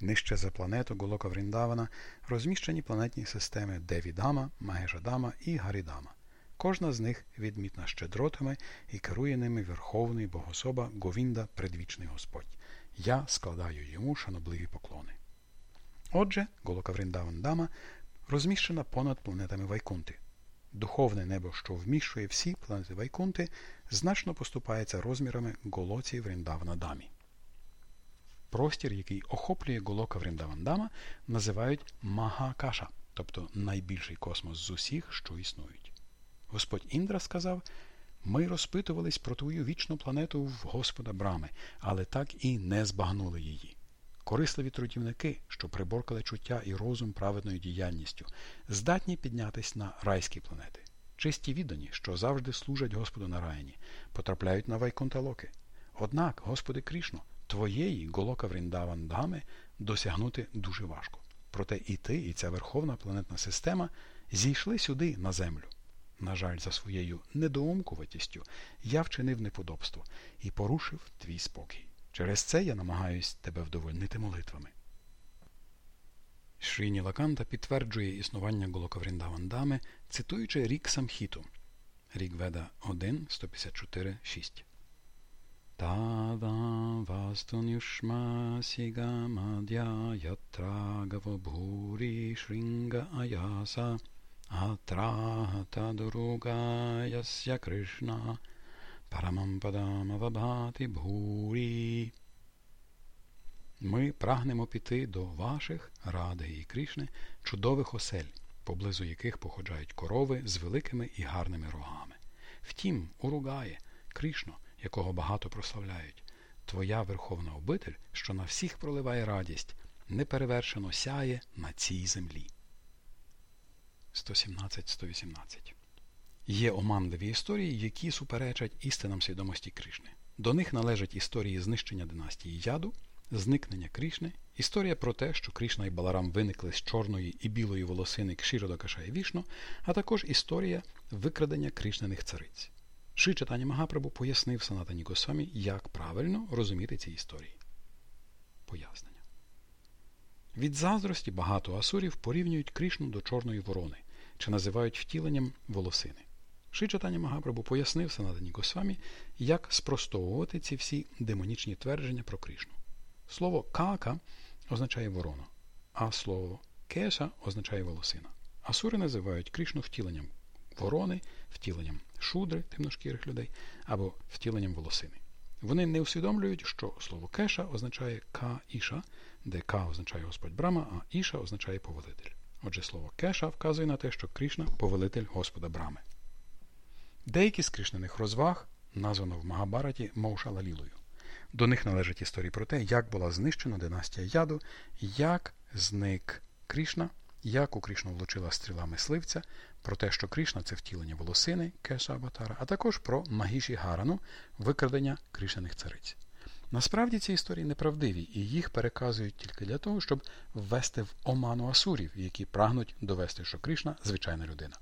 Нижче за планету Голока Вріндавана розміщені планетні системи Девідама, Магешадама і Гарідама. Кожна з них відмітна щедротами і керує ними Верховний Богособа Говінда Предвічний Господь. Я складаю йому шанобливі поклони. Отже, Голока Вріндавандама розміщена понад планетами Вайкунти. Духовне небо, що вміщує всі планети Вайкунти, значно поступається розмірами Голоці Вріндаванадамі. Простір, який охоплює Голока Вріндавандама, називають Магакаша, тобто найбільший космос з усіх, що існують. Господь Індра сказав ми розпитувались про твою вічну планету в Господа Брами, але так і не збагнули її. корисливі трудівники, що приборкали чуття і розум праведною діяльністю, здатні піднятись на райські планети. Чисті віддані, що завжди служать Господу на райні, потрапляють на вайкунталоки. Однак, Господи Крішно, твоєї Голока Вріндавандами досягнути дуже важко. Проте і ти, і ця верховна планетна система зійшли сюди на землю. На жаль, за своєю недоумкуватістю я вчинив неподобство і порушив твій спокій. Через це я намагаюсь тебе вдовольнити молитвами. Шріні Лаканта підтверджує існування Голокавріндавандами, цитуючи рік Самхіту. Рік Веда 1, 154, 6. Тава вастунюшма сіга ятрагава бхурі шрінга аяса атрагата дуруга ясya Кришна парамам падам авабхати бхурі. Ми прагнемо піти до ваших, Ради і Кришни, чудових осель, поблизу яких походжають корови з великими і гарними рогами. Втім, уругає, Кришно, якого багато прославляють, твоя верховна обитель, що на всіх проливає радість, неперевершено сяє на цій землі. 117-118 Є оманливі історії, які суперечать істинам свідомості Кришни. До них належать історії знищення династії яду, зникнення Крішни, історія про те, що Крішна і Баларам виникли з чорної і білої волосини Кшіродакаша і Вішну, а також історія викрадення Крішнених цариць. Ши Читання Магапрабу пояснив Санатані Госвамі, як правильно розуміти ці історії. Пояснення. Від заздрості багато асурів порівнюють Крішну до Чорної ворони чи називають втіленням волосини. Ши Читання Магапрабу пояснив Санатані Госвамі, як спростовувати ці всі демонічні твердження про Крішну. Слово кака означає ворона, а слово кеша означає волосина. Асури називають Крішну втіленням ворони, втіленням шудри темношкірих людей або втіленням волосини. Вони не усвідомлюють, що слово кеша означає ка-іша, де ка означає Господь Брама, а іша означає повелитель. Отже, слово кеша вказує на те, що Крішна повелитель Господа Брами. Деякі з кришнених розваг названо в Магабараті Моушалалілою. До них належать історії про те, як була знищена династія яду, як зник Крішна, як у Крішну влучила стріла мисливця, про те, що Крішна це втілення волосини Кеша Аватара, а також про Магіші Гарану, викрадення Крішнаних цариць. Насправді ці історії неправдиві, і їх переказують тільки для того, щоб ввести в оману асурів, які прагнуть довести, що Крішна звичайна людина.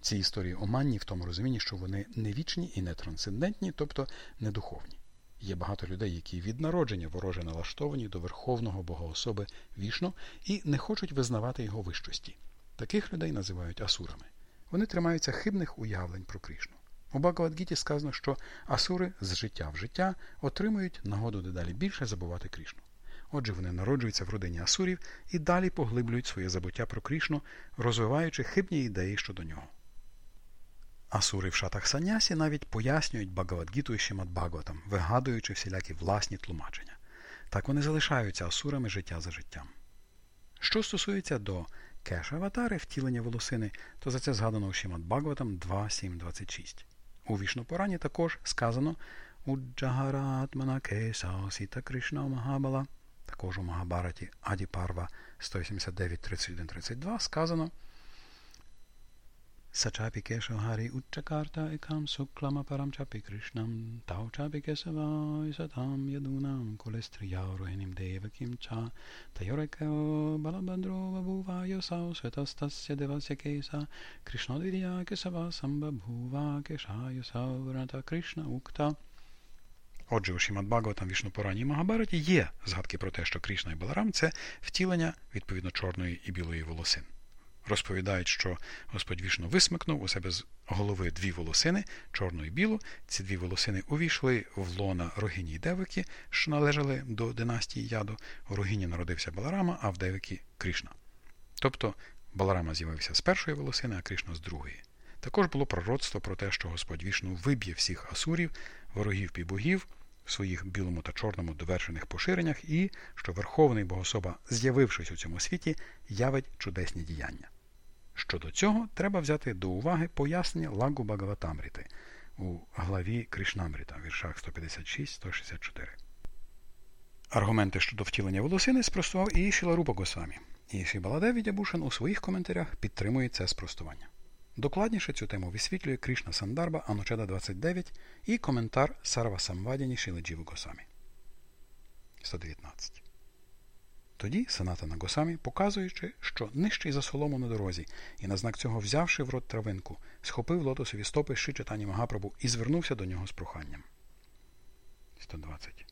Ці історії оманні в тому розумінні, що вони не вічні і не трансцендентні, тобто не духовні. Є багато людей, які від народження вороже налаштовані до верховного богоособи вішну і не хочуть визнавати його вищості. Таких людей називають асурами. Вони тримаються хибних уявлень про Крішну. У Багавадгіті сказано, що асури з життя в життя отримують нагоду дедалі більше забувати Крішну. Отже, вони народжуються в родині асурів і далі поглиблюють своє забуття про Крішну, розвиваючи хибні ідеї щодо нього. Асури в шатах Санясі навіть пояснюють Багавадгіту і Шимат Бхагаватам, вигадуючи всілякі власні тлумачення. Так вони залишаються асурами життя за життям. Що стосується до кеша аватари, втілення волосини, то за це згадано у Шимат Бхагаватам 2.7.26. У Вішнопорані також сказано Уджагаратмана Кеса Сіта Кришна Магабала, також у Магабараті Аді Парва 179.31.32 сказано Сачапі Кешавгарі Уччакарта Екам Суклама Парам Чапі Кришнам Тау Чапі Кесавай Сатам Ядунам Колестріяурогінім Девакім Ча Тайорекео Балабандро Бува Сау Светастасya Девасya Кеса Кришнодвірya Кесава Самба Бува Кеша Йосау Рата Кришна Укта Отже, у Шімад Бхагаватам Вішнупурані і Магабараті є згадки про те, що Кришна і Баларам це втілення відповідно чорної і білої волосин розповідають, що Господь вішно висмикнув у себе з голови дві волосини, чорну і білу. Ці дві волосини увійшли в лона Рогині й Девики, що належали до династії яду. У Рогині народився Баларама, а в Девики Кришна. Тобто Баларама з'явився з першої волосини, а Кришна з другої. Також було пророцтво про те, що Господь вішну виб'є всіх асурів, ворогів півбогів, в своїх білому та чорному довершених поширеннях, і що Верховний Богособа, з'явившись у цьому світі, явить чудесні діяння. Щодо цього треба взяти до уваги пояснення Лагу Багаватамріти у главі Кришнамріта, віршах 156-164. Аргументи щодо втілення волосини спростував і Шіларупа Госвамі. І Шібаладев Відябушин у своїх коментарях підтримує це спростування. Докладніше цю тему висвітлює Кришна Сандарба Анучада 29 і коментар Сарва Самвадяні Шіладжіву Госамі. 119. Тоді Санатана Госамі, показуючи, що нижчий за солому на дорозі, і на знак цього взявши в рот травинку, схопив лотосові стопи Ши Читані Магапрабу і звернувся до нього з проханням. 120.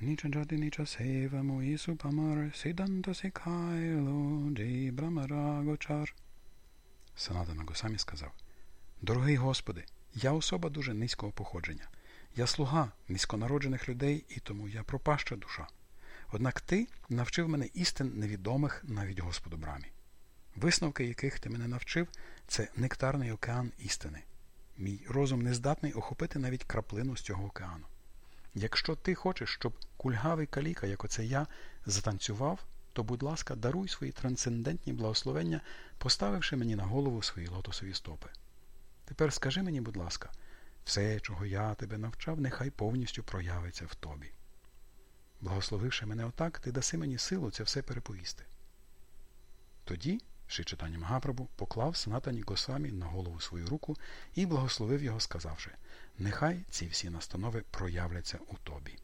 Ніча джади ніча сейва мої супамар, сиданта сикайло, джей брамарагочар. Госамі сказав Дорогий Господи, я особа дуже низького походження. Я слуга низьконароджених людей, і тому я пропаща душа. Однак ти навчив мене істин невідомих навіть Господу Брамі. Висновки, яких ти мене навчив, це нектарний океан істини. Мій розум не здатний охопити навіть краплину з цього океану. Якщо ти хочеш, щоб кульгавий каліка, як оце я, затанцював, то, будь ласка, даруй свої трансцендентні благословення, поставивши мені на голову свої лотосові стопи. Тепер скажи мені, будь ласка, все, чого я тебе навчав, нехай повністю проявиться в тобі. Благословивши мене отак, ти даси мені силу це все переповісти. Тоді Ши Магапрабу поклав Санатані Госамі на голову свою руку і благословив його, сказавши Нехай ці всі настанови проявляться у тобі.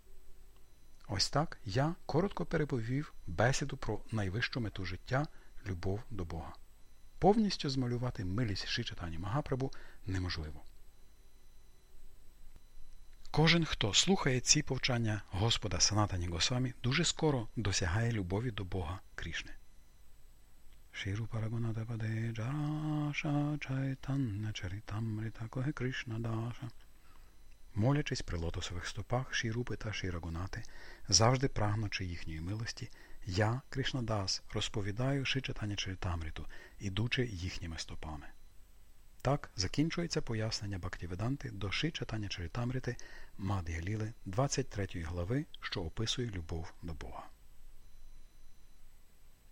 Ось так я коротко переповів бесіду про найвищу мету життя любов до Бога. Повністю змалювати милість Ши Магапрабу неможливо. Кожен, хто слухає ці повчання Господа Санатані Госвамі, дуже скоро досягає любові до Бога Крішни. Ширу Парагонатападе Джараша Чайтанна Чаритамрита Коге Кришна Даша. Молячись при лотосових стопах Шірупи та Шірагонати, завжди прагнучи їхньої милості, я, Кришнадас, розповідаю Шичатаня Чаритамриту, ідучи їхніми стопами. Так закінчується пояснення Бактіведанти до Ши читання Чарітамрити Мад'я 23 глави, що описує любов до Бога.